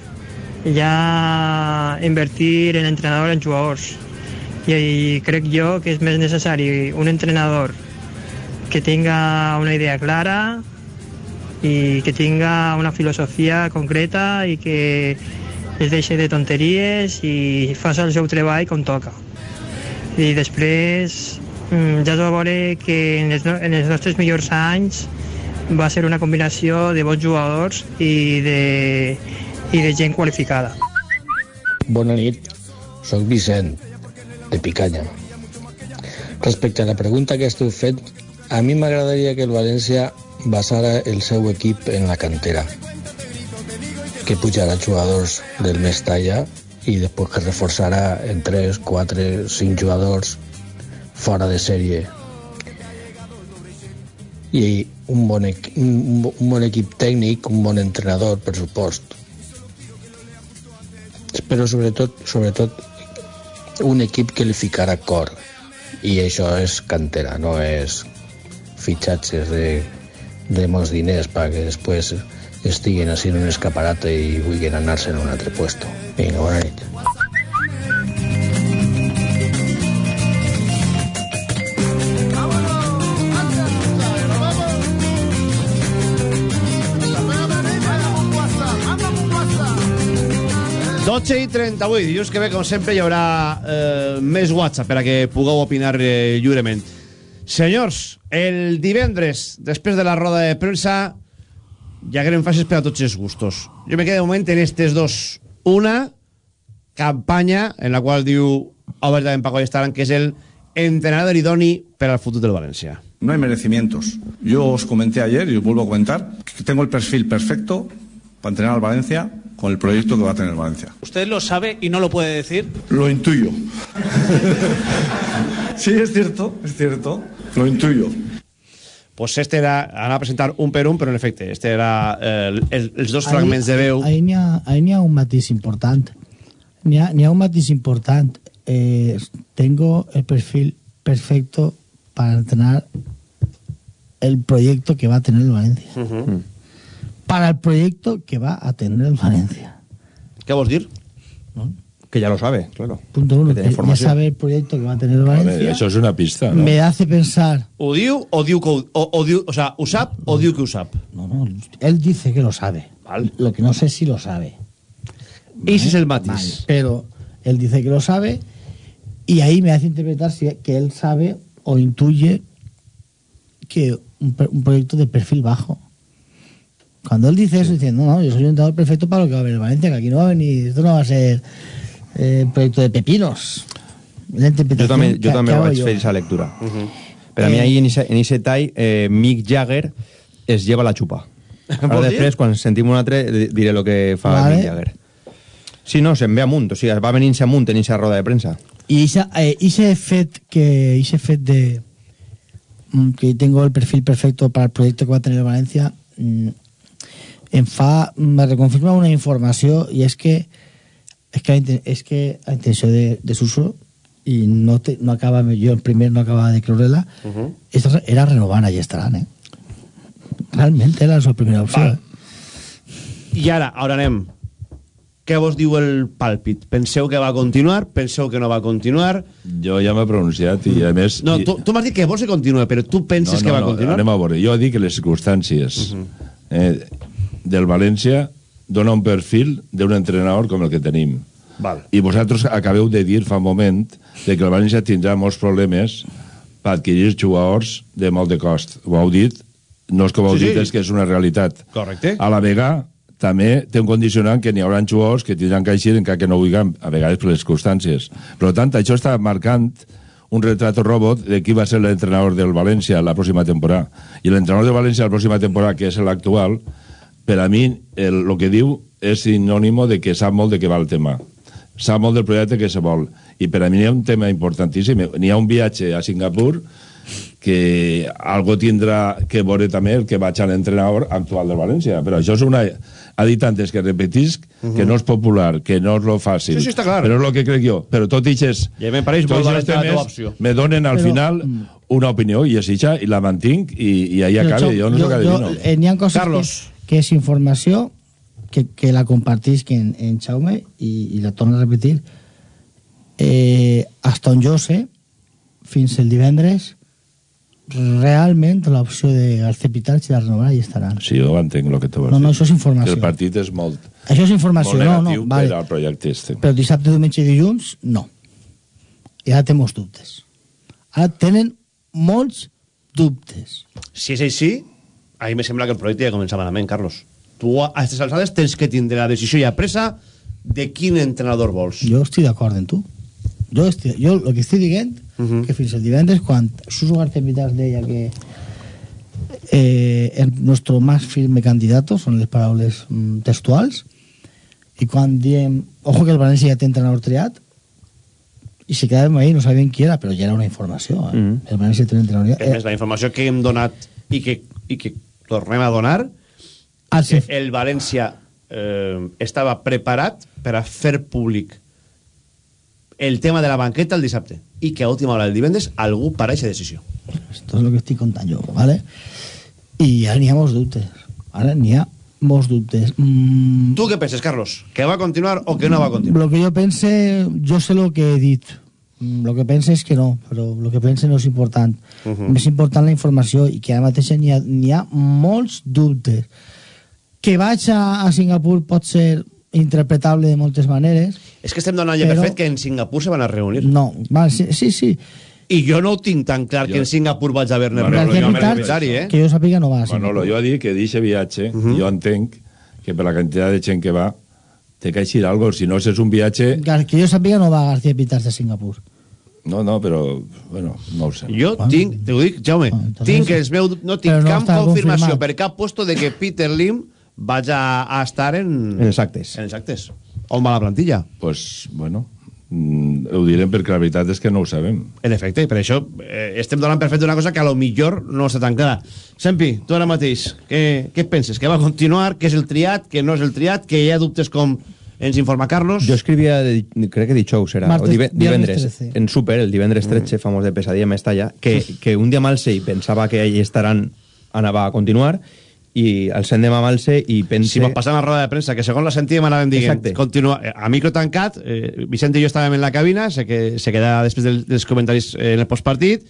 ja invertir en entrenador en jugadors. I, I crec jo que és més necessari un entrenador que tinga una idea clara i que tinga una filosofia concreta i que es deixi de tonteries i faci el seu treball com toca. I després ja es va veure que en els, en els nostres millors anys va ser una combinació de bons jugadors i de, i de gent qualificada. Bona nit, sóc Vicent, de Picanya. Respecte a la pregunta que esteu fent, a mi m'agradaria que el València basara el seu equip en la cantera, que pujarà jugadors del més talla i després que reforçarà en 3, 4, 5 jugadors fora de sèrie i un bon, un, un bon equip tècnic, un bon entrenador, per supost. Però sobretot, sobretot un equip que li ficarà cor i això és cantera, no és fitxatges de, de molts diners perquè després estiguin així en un escaparate i vulguin anar-se en un altre puesto. Vinga, bona nit. Dotze i 38, dilluns que ve, com sempre, hi haurà eh, més WhatsApp per a que pugueu opinar eh, lliurement. Senyors, el divendres, després de la roda de premsa, hi hagueren fases per a tots els gustos. Jo me quedo de moment en estes dos. Una, campanya en la qual diu obertament Paco Estaran, que és el entrenador idoni per al futur del València. No hay merecimientos. Yo os comenté ayer y os vuelvo a comentar que tengo el perfil perfecto para entrenar al Valencia con el proyecto que va a tener Valencia. Usted lo sabe y no lo puede decir. Lo intuyo. sí, es cierto, es cierto. Lo intuyo. Pues este era, anava a presentar un per un, però en efecte, este era eh, el, els dos fragments de veu. Ahí n'hi ha, ahí ha un matís important. N'hi ha, ha un matís important. Eh, tengo el perfil perfecto para entrenar el proyecto que va a tener el Valencia. Para el proyecto que va a tener el Valencia. ¿Qué vos dir? Que ya lo sabe, claro. Punto uno, Que ya sabe el proyecto que va a tener el Valencia. Eso es una pista, ¿no? Me hace pensar. Ho diu o diu que o, o, diu, o sea, ho sap o diu que ho sap? No, no, él dice que lo sabe. Lo que no sé si lo sabe. Ese es el matiz. Vale, pero él dice que lo sabe y ahí me hace interpretar si, que él sabe o intuye que un proyecto de perfil bajo. Cuando él dice eso, dice, no, no, yo soy un entrenador perfecto para lo que va a venir Valencia, que aquí no va a venir, esto no va a ser eh, proyecto de pepinos. La Jo també, jo que- també que hago vaig yo. fer aquesta lectura. Per a mi ahir, en ese, en ese tall, eh, Mick Jagger es lleva la xupa. Ara després, quan sentim un altre, di- diré el que fa Vale. Mick Jagger. Sí, no, se'n ve amunt, o sigui, va venint-se amunt en aquesta roda de premsa. Y ese, eh, ese fet que ese fet de mm, que tengo el perfil perfecto para el proyecto que va a tener Valencia mm, em fa, me reconfirma una información y es que es que la es que la intención de, de Suso y no, te, no acaba yo el primer no acababa de creerla esta era renovar allí estarán eh? realmente era su primera opción Val. I ara, ara anem. Què vos diu el pàlpit? Penseu que va continuar? Penseu que no va continuar? Jo ja m'he pronunciat i a més... No, i- tu, tu m'has dit que vols que continue, però tu penses que va continuar? Anem a veure. Jo dic que les circumstàncies eh, del València dona un perfil d'un entrenador com el que tenim. Val. I vosaltres acabeu de dir fa un moment de que el València tindrà molts problemes per adquirir jugadors de molt de cost. Ho heu dit, no és que ho heu Sí, dit, sí. és que és una realitat. Correcte. A la vegada, també té un condicionant que n'hi haurà jugadors que tindran que eixir encara que no vulguin, a vegades per les circumstàncies. Per tant, això està marcant un retrato robot de qui va ser l'entrenador del València la pròxima temporada. I l'entrenador del València la pròxima temporada, que és l'actual, per a mi, el, el que diu és sinònimo de que sap molt de què va el tema. Sap molt del projecte que se vol. I per a mi hi ha un tema importantíssim. N'hi ha un viatge a Singapur que algo tindrà que veure també el que vaig a l'entrenador actual del València. Però això és una... Ha dit antes que repetisc que no és popular, que no és lo fàcil. Sí, sí, està clar. Però és el que crec jo. Però tot. I me pareix molt valenta la opció. Me donen al Però- final una opinió i és ixa, i la mantinc i, i ahí acabe. Xo, Jo no soc adivino. eh, n'hi ha coses Carlos. que, que és informació que, que la compartisc en, en Jaume i, i la torno a repetir eh, hasta on jo sé fins el divendres realment l'opció Pital si la renovarà i estaran Sí, jo entenc el que tu vas No, no, això és informació. Que el partit és molt, això és informació, molt no, negatiu no, vale. per al projecte este. però dissabte, diumenge i dilluns no i ara té molts dubtes ara tenen molts dubtes Si és així, a mi me sembla que el projecte ja comença malament, Carlos. Tu a aquestes alçades tens que tindre la decisió ja presa de quin entrenador vols. Jo estic d'acord amb tu. Jo, estic, jo el que estic dient uh -huh. que fins el divendres quan Suso García Vitas deia que eh, el nuestro más firme candidato són les paraules mm, textuals i quan diem ojo que el València ja té entrenador triat i se quedàvem ahí, no sabíem qui era però ja era una informació eh? Mhm. el València té un entrenador més, la informació que hem donat i que, i que tornem a donar Ah, que el València eh, estava preparat per a fer públic el tema de la banqueta el dissabte i que a última hora del divendres algú para aquesta decisió. Esto es lo que estoy contando yo, ¿vale? Y ara n'hi ha molts dubtes. Ara n'hi ha molts dubtes. Mm, Tu què penses, Carlos? Que va continuar o que no va continuar? lo que yo pense, yo sé lo que he dit. Mm, Lo que pense és que no, però lo que pense no és important. Uh. -huh. Més important la informació i que ara mateix n'hi ha, ha molts dubtes. Que vaig a, a Singapur pot ser interpretable de moltes maneres. És que estem donant Però- per fet que en Singapur se van a reunir. No, va, sí, sí, sí. I jo no ho tinc tan clar que en Singapur vaig haver-ne Manolo, reunió jo eh? Que jo sàpiga no va a Manolo, jo dic que d'aquest viatge, jo entenc que per la quantitat de gent que va, té que eixir algo, si no, és un viatge... Que jo sàpiga no va García Pitas de Singapur. No, no, però, bueno, no ho sé. Jo tinc, te ho dic, Jaume, tinc els meus... No tinc no cap confirmació confirmat. per cap puesto de que Peter Lim vaig a, a estar en... En els actes. En els actes. On va la plantilla? Pues, bueno, mm, ho direm perquè la veritat és que no ho sabem. En efecte, per això eh, estem donant per fet una cosa que a lo millor no està tan clara. Sempi, tu ara mateix, què, què penses? Que va continuar? Que és el triat? Que no és el triat? Que hi ha dubtes com ens informa Carlos? Jo escrivia, de- crec que dijous era, Martes- o dive- divendres, 13. en Super, el divendres 13, famós de Pesadilla Mestalla, que, que un dia Malse i pensava que allí estaran, anava a continuar, i el sent demà Malse i pense... Si mos passant a la roda de premsa, que segons la sentíem anàvem dient, Exacte. continua, a micro tancat, eh, Vicente i jo estàvem en la cabina, sé que se queda després del, dels comentaris eh, en el postpartit,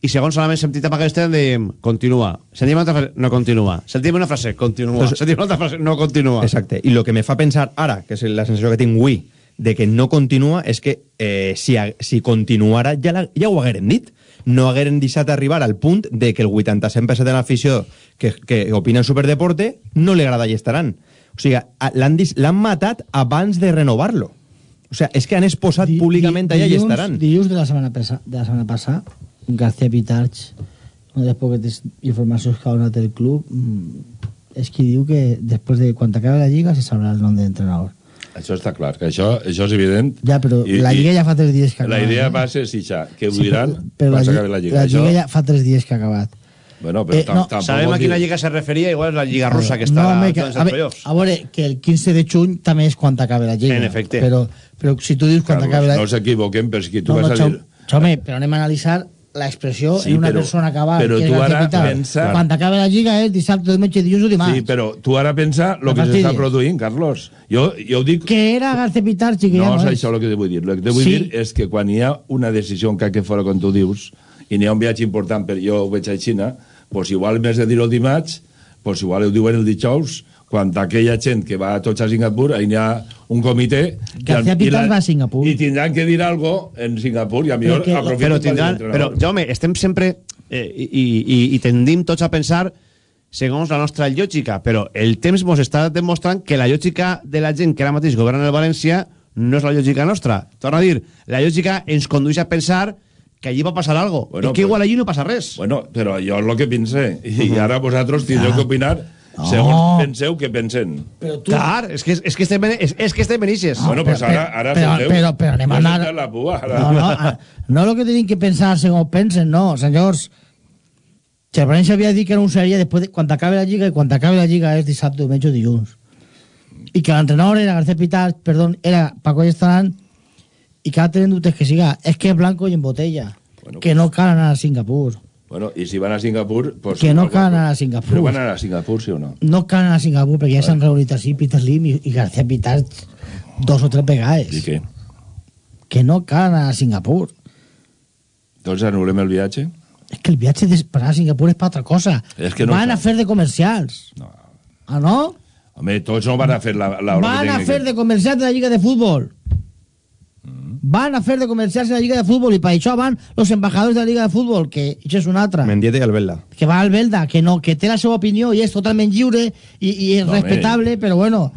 i segons solament sentit apagar estem, dèiem, continua. Sentim una altra frase, no continua. Sentim una frase, continua. Entonces- Sentim una altra frase, no continua. Exacte, i el que me fa pensar ara, que és la sensació que tinc avui, de que no continua, és que eh, si, a- si continuara ja, la, ja ho hagueren dit. No hagueren deixat arribar al punt de que el 87% de l'afició que, que opina en Superdeporte no li agrada i estaran. O sigui, l'han matat abans de renovar-lo. O sigui, és que han exposat públicament allà i dilluns, estaran. Dilluns de la setmana, passa, de la setmana passada García Pitarch, una de les poques informacions que ha donat el club, mm, és qui diu que després de quan acabi la lliga se sabrà el nom de l'entrenador. Això està clar, que això, això és evident. Ja, però I- la lliga ja fa tres dies que ha La acabat. idea eh? va ser si ja, que ho Sí, diran però- però quan la, s'acabi lli- la lliga. la Això, lliga ja fa tres dies que ha acabat. bueno, però Eh, tam- no. tampoc Sabem a quina lliga se referia, igual és la lliga russa que no, està home, no, que, a, els ve- playoffs. a veure, que el 15 de juny també és quan acabi la lliga. En efecte. Però, però si tu dius quan Carlos, acabi la no s'equivoquem, però que tu no, vas no, a dir... Xaume, però anem a analitzar l'expressió Sí, en una però- persona acabada. però que tu ara Pitar. pensa- Quan acabi la lliga és dissabte, diumenge, dilluns o dimarts. Sí, però tu ara pensa el que s'està produint, Carlos. Jo, jo ho dic... Que era García Pitar, que No, no és. això el que te vull dir. El que te vull Sí. dir és que quan hi ha una decisió que que fora, com tu dius, i n'hi ha un viatge important, però jo ho veig a Xina, pues igual, vez de dir-ho el dimarts, pues igual ho diuen el dijous, quan aquella gent que va a tots a Singapur, n'hi ha un comitè... García i Pitar va a Singapur. I tindran que dir algo en Singapur, i a millor que- aprofiten però tindran, però Jaume, estem sempre eh, i, i, i tendim tots a pensar segons la nostra lògica, però el temps ens està demostrant que la lògica de la gent que ara mateix governa el València no és la lògica nostra. Torna a dir, la lògica ens condueix a pensar que allí va passar algo. Bueno, I que igual allí no passa res. Bueno, però jo és el que pense, i ara vosaltres tindreu Ah. que opinar segons penseu que pensen. Però tu... Clar, és que, és que estem, en- és, és que estem en ixes. bueno, pues ara, ara però, solteu. però, però anem a anar... la pua, ara. No, no, a- no el que tenim que pensar segons pensen, no, senyors. València havia dit que anunciaria després de, quan acabi la lliga i quan acabi la lliga és dissabte, diumenge o dilluns. I que l'entrenador era García Pitar, perdó, era Paco Estarán i que ara tenen dubtes que siga, és que és blanco i en botella. que no cal anar a Singapur. Bueno, i si van a Singapur... Pues, Que no cal anar a Singapur. Però van anar a Singapur, sí o no? No cal anar a Singapur perquè ja s'han reunit així Peter Lim i, i García Pitar dos o tres vegades. I què? Que no cal anar a Singapur. Doncs anul·lem el viatge? Es que el viatge de per anar a Singapur és per altra cosa. És que no van a fer de comercials. No. Ah, no? Home, tots no van a fer la, la van a fer de comercials de la Lliga de Futbol. Van a fer de comercials de la Lliga de Futbol i per això van los embajadors de la Lliga de Futbol, que això és una altra. Mendieta i Albelda. que va al Belda, que no, que té la seva opinió i és totalment lliure i, i és No, respectable, però bueno,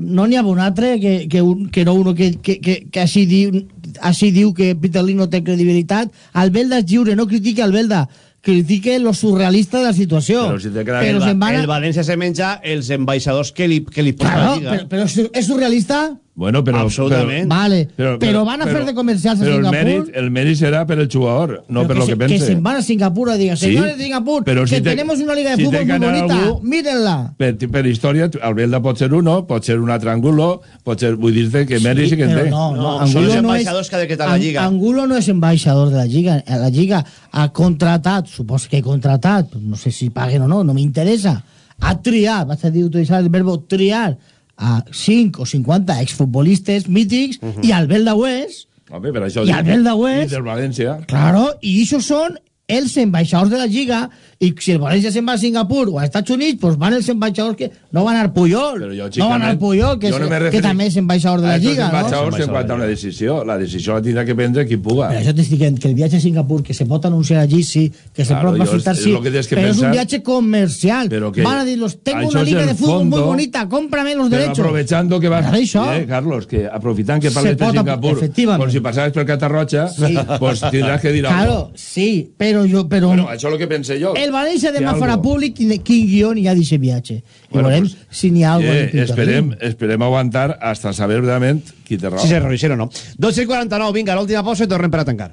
no n'hi ha un altre que, que, un, que no uno que, que, que, que així, diu, així diu que Peter Lee no té credibilitat. El Belda és lliure, no critique el Belda, critique lo surrealista de la situació. Però si te queda Però el, van el València se menja els ambaixadors que li, que li posa Claro, la Lliga. però, però és surrealista? Bueno, però... Absolutament. Vale, però van a fer de comercials a però Singapur. El mèrit, el mèrit serà per el jugador, no Però per lo se- que pense. Que se'n van a Singapur a dir, Sí, señores de Singapur, però si que te- tenemos una liga de si muy gana bonita, algú- mírenla. Per, per història, el Belda pot ser uno, pot ser un altre Angulo, pot ser... Vull dir-te que mèrit sí que en però té. no, no, No, Angulo són els no és- que ha decretat la Lliga. Angulo no és ambaixador de la Lliga. Eh, La Lliga ha contratat, suposo que ha contratat, no sé si paguen o no, no m'interessa, ha triat, vaig a dir, utilitzar el verbo triar, a 5 o 50 exfutbolistes mítics Mhm. i al Belda ho és, Home, per això I Belda és. I del València. claro, i això són els ambaixadors de la Lliga i si el València se'n va a Singapur o a Estats Units, pues van els ambaixadors que no van al Puyol, Però jo, no van al xicament, Puyol, que, és, no me que també és ambaixador de a la Lliga, no? ambaixadors en quant a una decisió. La decisió la tindrà que prendre qui puga. Però això t'estic dient que el viatge a Singapur, que se pot anunciar allí, sí, que se Claro, pot jo facilitar, és- és sí, lo que que pero es un pensar. viaje comercial. Pero que Van a decirlos, tengo això una és liga de fútbol muy fondo, bonita, cómprame los Però derechos. aprovechando que vas... Això. Eh, Carlos, que aprofitant que parles de Singapur, efectivament. com si passaves per Catarroja, Sí. pues tindràs que dir Claro, algo. sí, però jo... Però Bueno, això és el que pensé jo. el València demà algo. farà públic quin, quin guió n'hi ha d'aquest viatge. I Bueno, veurem pues, si n'hi ha alguna Eh, esperem, esperem aguantar hasta saber realment qui té raó. Si s'errorixen o no. 12 i 49, vinga, l'última pausa i tornem per a tancar.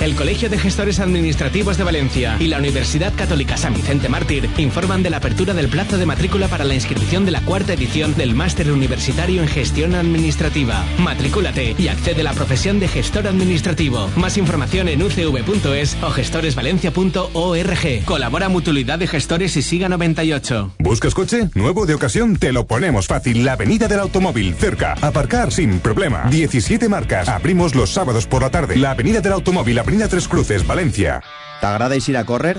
El Colegio de Gestores Administrativos de Valencia y la Universidad Católica San Vicente Mártir informan de la apertura del plazo de matrícula para la inscripción de la cuarta edición del Máster Universitario en Gestión Administrativa. Matricúlate y accede a la profesión de gestor administrativo. Más información en ucv.es o gestoresvalencia.org. Colabora Mutualidad de Gestores y Siga 98. ¿Buscas coche? Nuevo de ocasión, te lo ponemos fácil. La Avenida del Automóvil, cerca. Aparcar sin problema. 17 marcas. Abrimos los sábados por la tarde. La Avenida del Automòbil, Avenida Tres Cruces, València. T'agrada eixir a córrer?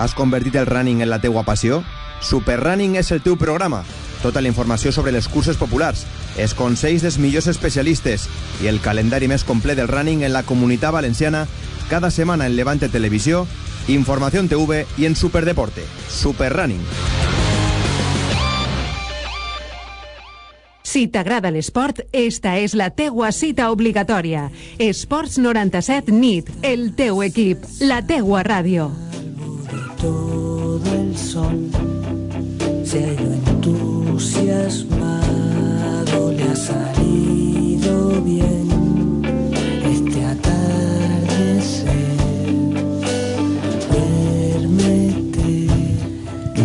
Has convertit el running en la teua passió? Superrunning és el teu programa. Tota la informació sobre les curses populars, els consells dels millors especialistes i el calendari més complet del running en la comunitat valenciana cada setmana en Levante Televisió, Informació TV i en Superdeporte. Superrunning. Si t'agrada l'esport, esta és la teua cita obligatòria. Esports 97 NIT, el teu equip, la teua ràdio.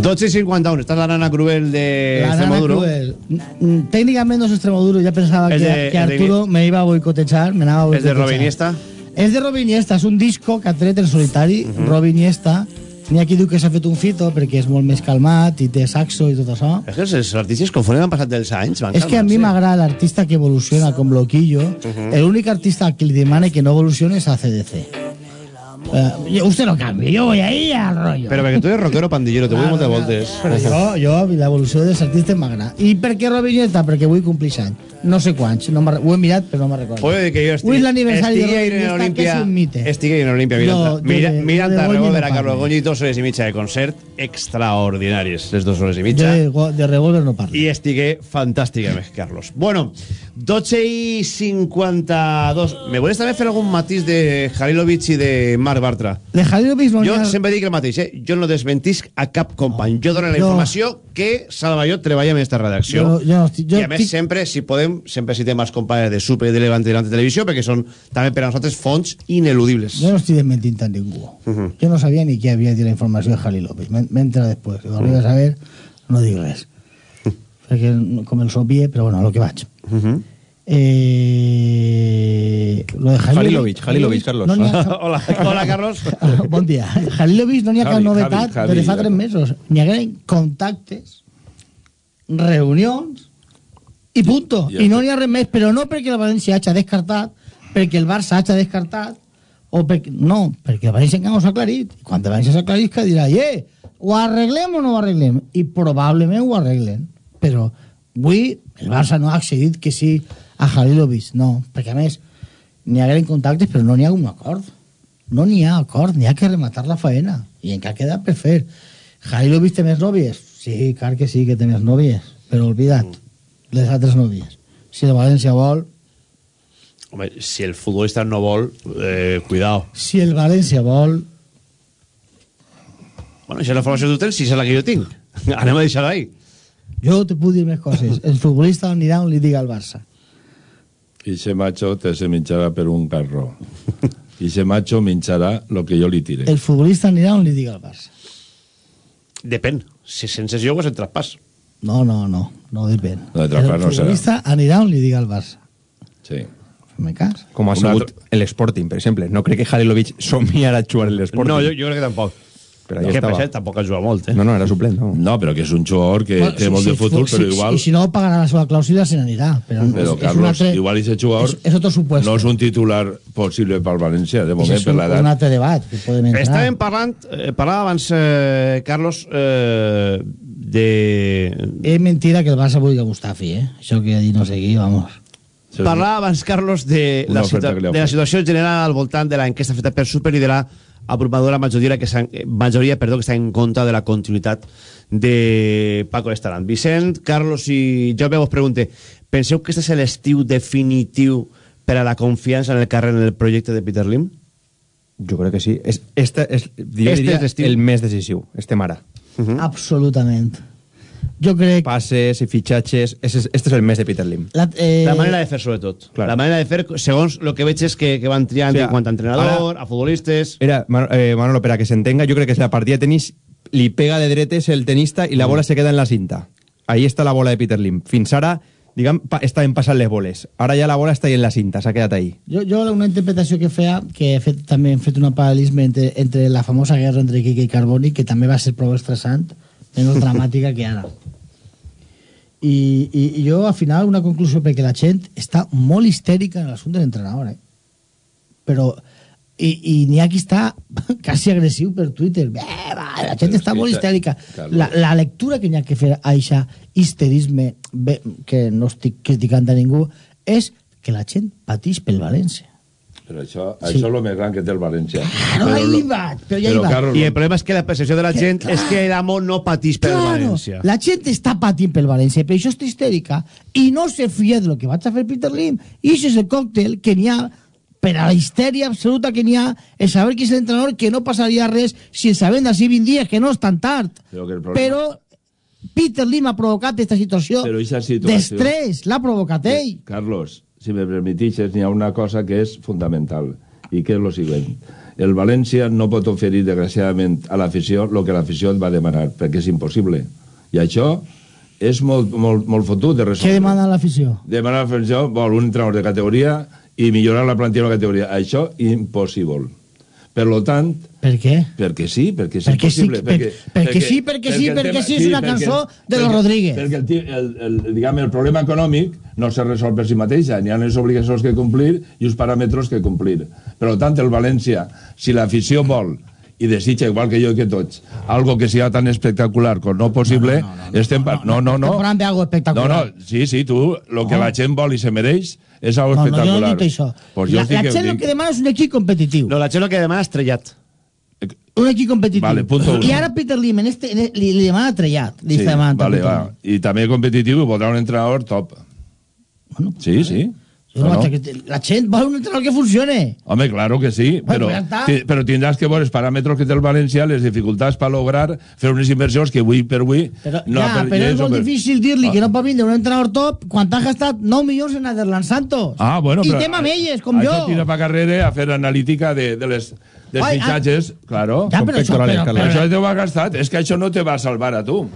12 i 51, estàs a l'Anna Cruel de La nana Extremoduro. cruel. Técnicamente no es Extremoduro, ya pensaba Es que, de- que es de Arturo me iba a boicotear, me anava a És de boicotejar. Robin Iniesta. És de Robin Iniesta, és un disco que ha tret en solitari, Robin Iniesta. N'hi ha qui diu que s'ha fet un fito perquè és molt més calmat i té saxo i tot això. És que els, artistes conforme han passat dels anys van És que a mi m'agrada l'artista que evoluciona com Loquillo. L'únic artista que li demana que no evolucione és a CDC. Eh, usted no canvi, yo voy ahí al rollo. Però perquè tu eres rockero pandillero, te vull moltes voltes. Però jo, jo l'evolució dels artistes m'agrada. I per què Iniesta? Perquè vull complir anys. No sé quants, no ho he mirat però no me'n recordo. Puede que yo estigui, Avui és l'aniversari de que és un mite. ahir en Olímpia mirant, Jo, jo mira, de- mirant jo de a Goñi Revolver no a Carlos parlo. Goñi dos hores i mitja de concert extraordinaris, les dos hores i Jo mitja. de, de revólver no parlo. I estigué fantàsticament, Carlos. Bueno, 12 i 52. Me vols també fer algun matís de Halilovic i de Marc Bartra? De Halilovic no Jo ha- sempre dic el mateix, eh? Jo no desmentisc a cap company. Jo dono la Jo- informació que Salvador treballa en aquesta redacció. Jo- jo no estic- jo I a més, estic- sempre, si podem, sempre citem els companys de Super i de Levante i Levante Televisió perquè són també per a nosaltres fonts ineludibles. Jo no estic desmentint a ningú. Mhm. Jo no sabia ni qui havia dit la informació de Halilovic. M'entra després. Si ho arribes a saber, no dic res. Perquè no- com el sopie, però bueno, a lo que vaig. Eh, lo de Halilovic, Halilovic, Carlos. No ha Hola, hola, Carlos. bon dia. Halilovic no n'hi ha cap novetat Javi, Javi, de fa tres mesos. N'hi ha contactes, reunions i punto. Ja I no n'hi ha res més, però no perquè el València hagi descartat, perquè el Barça hagi descartat, o perquè, no, perquè el València encara no s'ha aclarit. I quan el València s'aclarit que dirà, eh, ho arreglem o no ho arreglem? I probablement ho arreglen. Però avui el Barça no ha accedit que sí a Halilovic, no, perquè a més n'hi ha contactes però no n'hi ha un acord. No n'hi ha acord, n'hi ha que rematar la faena. I encara queda per fer. Halilovic té més nòvies? Sí, clar que sí que té més nòvies, però oblida't, les altres nòvies. Si el València vol, Home, si el futbolista no vol, eh, cuidado. si el València vol, Bueno, això és la informació que tu tens, si és la que jo tinc. Anem a deixar-ho ahí. jo te puc dir més coses. El futbolista anirà on li diga al Barça. I ese macho te se minxarà per un carro. I ese macho minxarà lo que jo li tire. El futbolista anirà on li diga al Barça. Depèn. Si sense joc és el traspàs. No, no, no, no depèn. No, el no serà. futbolista anirà on li diga al Barça. Sí. Fem cas? Com ha Un sigut altre- l'Sporting, per exemple. No crec que Halilovic somiara a jugar en l'Sporting. No, jo, jo crec que tampoc. Però que ahí per estava. cert, tampoc ha jugat molt, eh? No, no, era suplent, no. No, però que és un jugador que Bueno, té si- molt si de futur, si- però igual... I si no pagarà la seva clàusula, se n'anirà. Però, Però, és, és un Carlos, altre, igual ese jugador és, és otro supuesto. no és un titular possible pel València, de moment, és per un, un l'edat. altre debat que podem entrar. Estàvem parlant, eh, parlava abans, eh, Carlos, eh, de... És mentira que el Barça vulgui a Mustafi, eh? Això que ha dit no sé qui, vamos. Parlava abans, Carlos, de la, situa de la situació general al voltant de l'enquesta feta per Super i de la abrumadora majoria que, majoria perdó, que està en contra de la continuïtat de Paco Estaran. Vicent, Carlos i jo vos pregunte, penseu que este és l'estiu definitiu per a la confiança en el carrer en el projecte de Peter Lim? Jo crec que sí. És, este és, jo Este diria, és el més decisiu, este mare. Uh -huh. Absolutament. Jo crec... Passes i fitxatges... Este és, este és el mes de Peter Lim. La, eh, La manera de fer, sobretot. Claro. La manera de fer, segons el que veig és que, que van triant O sea, en quant a entrenador, a futbolistes... Era, Man- eh, Manolo, per a que s'entenga, jo crec que és la partida de tenis li pega de dretes el tenista i la bola se queda en la cinta. Ahí està la bola de Peter Lim. Fins ara, diguem, pa, estaven passant les boles. Ara ja la bola està en la cinta, s'ha quedat ahí. Jo, jo una interpretació que feia, que he fet, també hem fet un paral·lelisme entre, entre la famosa guerra entre Quique i Carboni, que també va ser prou estressant, menys dramàtica que ara. I, i, i jo, al final, una conclusió, perquè la gent està molt histèrica en l'assumpte de l'entrenador, eh? Però, i, i n'hi ha qui està quasi agressiu per Twitter. Bé, va, la gent Però està que molt histèrica. La, la lectura que n'hi ha que fer a això histerisme, bé, que no estic criticant a ningú, és que la gent patix pel València. Però això, Sí. això és el més gran que té el València. Claro, ahí lo- va, però ja hi però, va. Carlos, I el problema és que la percepció de la gent és que l'amo no patís Claro, València. la gent està patint pel València, per això està histèrica, i no se fia de lo que vaig a fer Peter Lim. I això és el còctel que n'hi ha per a la histèria absoluta que n'hi ha el saber qui és l'entrenador, que no passaria res si el sabem d'ací 20 dies, que no és tan tard. Però que problema- Però Peter Lim ha provocat aquesta situació Però situació- d'estrès, l'ha provocat ell. Carlos, si me permitixes, n'hi ha una cosa que és fundamental, i que és lo següent. El València no pot oferir, desgraciadament, a l'afició el que l'afició et va demanar, perquè és impossible. I això és molt, molt, molt fotut de Què resoldre. demana l'afició? Demanar a l'afició vol un entrenador de categoria i millorar la plantilla de la categoria. Això, impossible. Per lo tant, Per què? perquè sí, perquè és Perquè sí, impossible. per- perquè sí, perquè sí, el perquè sí, és una cançó de los perquè- Rodríguez. Perquè el, el, el, diguem, el problema econòmic no se resol per si mateixa, n'hi ha les obligacions que complir i uns paràmetres que complir. Per tant, el València, si l'afició vol i desitja, igual que jo i que tots, algo que sigui tan espectacular com no possible, estem... No, no, no. Estem parlant d'algo No, espectacular. no, sí, sí, tu, el que No. la gent vol i se mereix és algo No, no, jo espectacular. no he dit això. Pues jo la, sí la gent el dic. que demana és un equip competitiu. No, la gent el que demana és trellat. Un equip competitiu. Vale, punto uno. I ara Peter Lim en este, en li, li demana trellat. Li Sí, està demanant a vale, va. I també competitiu i voldrà un entrenador top. sí, sí. Jo No, no no. La gent vol un entrenador que funcione. Home, claro que sí, Bueno, però, però tindràs que veure els paràmetres que té el València, les dificultats per lograr fer unes inversions que avui per avui... Però, no ja, per- però és molt per- difícil dir-li que no pot vindre un entrenador top quan t'ha gastat 9 milions en Netherlands Santos. Ah, bueno, I però... té mamelles, com això jo. tira pa carrere a fer analítica de, de les dels Ai, fitxatges, claro. Ja, però això- però- però- això te ho ha gastat. És que això no te va salvar a tu.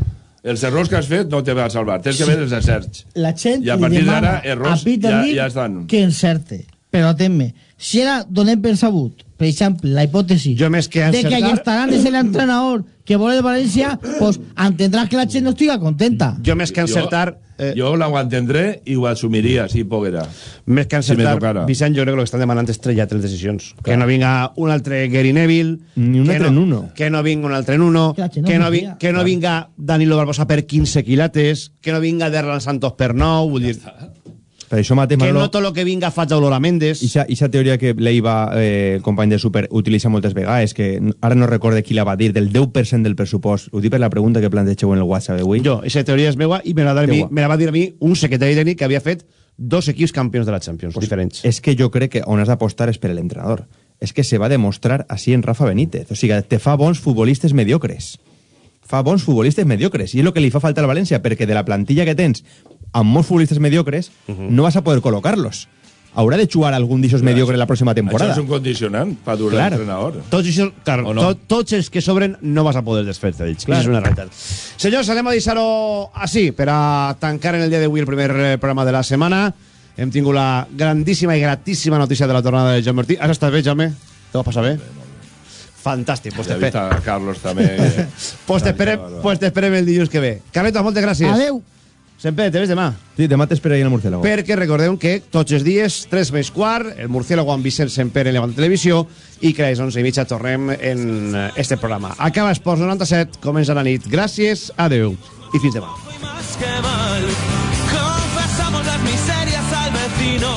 Els errors que has fet no te va salvar. Tens que Sí. veure els acerts. La gent I a partir d'ara, errors ja, ja estan. que encerte. Però atén-me, si ara donem per sabut, per exemple, la hipòtesi Jo més que de que encertar- Ayestarán és l'entrenador que vol el València, pues entendràs que la gent no estiga contenta. Jo més que encertar... Jo, jo ho entendré i ho assumiria, si poguera. Més que Si me encertar, tocara. Vicent, jo crec que el que estan demanant és trellat les decisions. Que no vinga un altre Gary Neville... Ni un altre no, Nuno. Que no vinga un altre Nuno. Que la gent no Que no, confia. vi, que no vinga Danilo Barbosa per 15 quilates. Que no vinga Derlan Santos per 9. Vull dir, Per això mateix, que Manolo, no tot el que vinga faig a Olora Mendes. Ixa, ixa teoria que Leiva, eh, company de Super, utilitza moltes vegades, que ara no recorde qui la va dir, del 10% del pressupost. Ho dic per la pregunta que plantejeu en el WhatsApp d'avui. Jo, aquesta teoria és meua i me la, a mi, me la va dir a mi un secretari tècnic que havia fet dos equips campions de la Champions, pues, diferents. És que jo crec que on has d'apostar és per l'entrenador. És que se va demostrar així en Rafa Benítez. O sigui, te fa bons futbolistes mediocres. Fa bons futbolistes mediocres. I és el que li fa falta al València, perquè de la plantilla que tens, amb molts futbolistes mediocres, no vas a poder col·locar-los. Haurà de jugar algun d'aixòs mediocres la pròxima temporada. Això és un condicionant per dur Clar. l'entrenador. Tots, això, clar, O no? tot, tots els que sobren no vas a poder desfer-te d'ells. Clar. Això és una realitat. Senyors, anem a deixar-ho així per a tancar en el dia d'avui el primer eh, programa de la setmana. Hem tingut la grandíssima i gratíssima notícia de la tornada de Joan Martí. Has estat bé, Jaume? Te ho has passat bé? Fantàstic. Pues t'esperem Carlos també. pues t'esperem pues el dilluns que ve. Carleto, moltes gràcies. Adeu. Sempre, te ves demà. Sí, demà t'espera al Murciélago. Perquè recordeu que tots els dies, 3 més quart, el Murciélago amb Vicent Semper en Levant Televisió i que a les 11 i mitja tornem en eh, este programa. Acaba Esports 97, comença la nit. Gràcies, adeu i fins demà. más que mal. Confesamos las miserias al vecino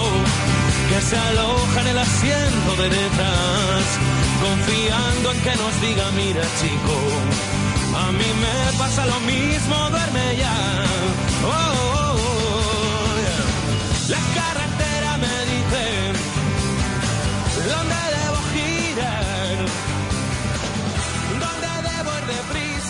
que se aloja en el asiento de detrás, confiando en que nos diga, mira chico, a mí me pasa lo mismo, duerme ya. La cara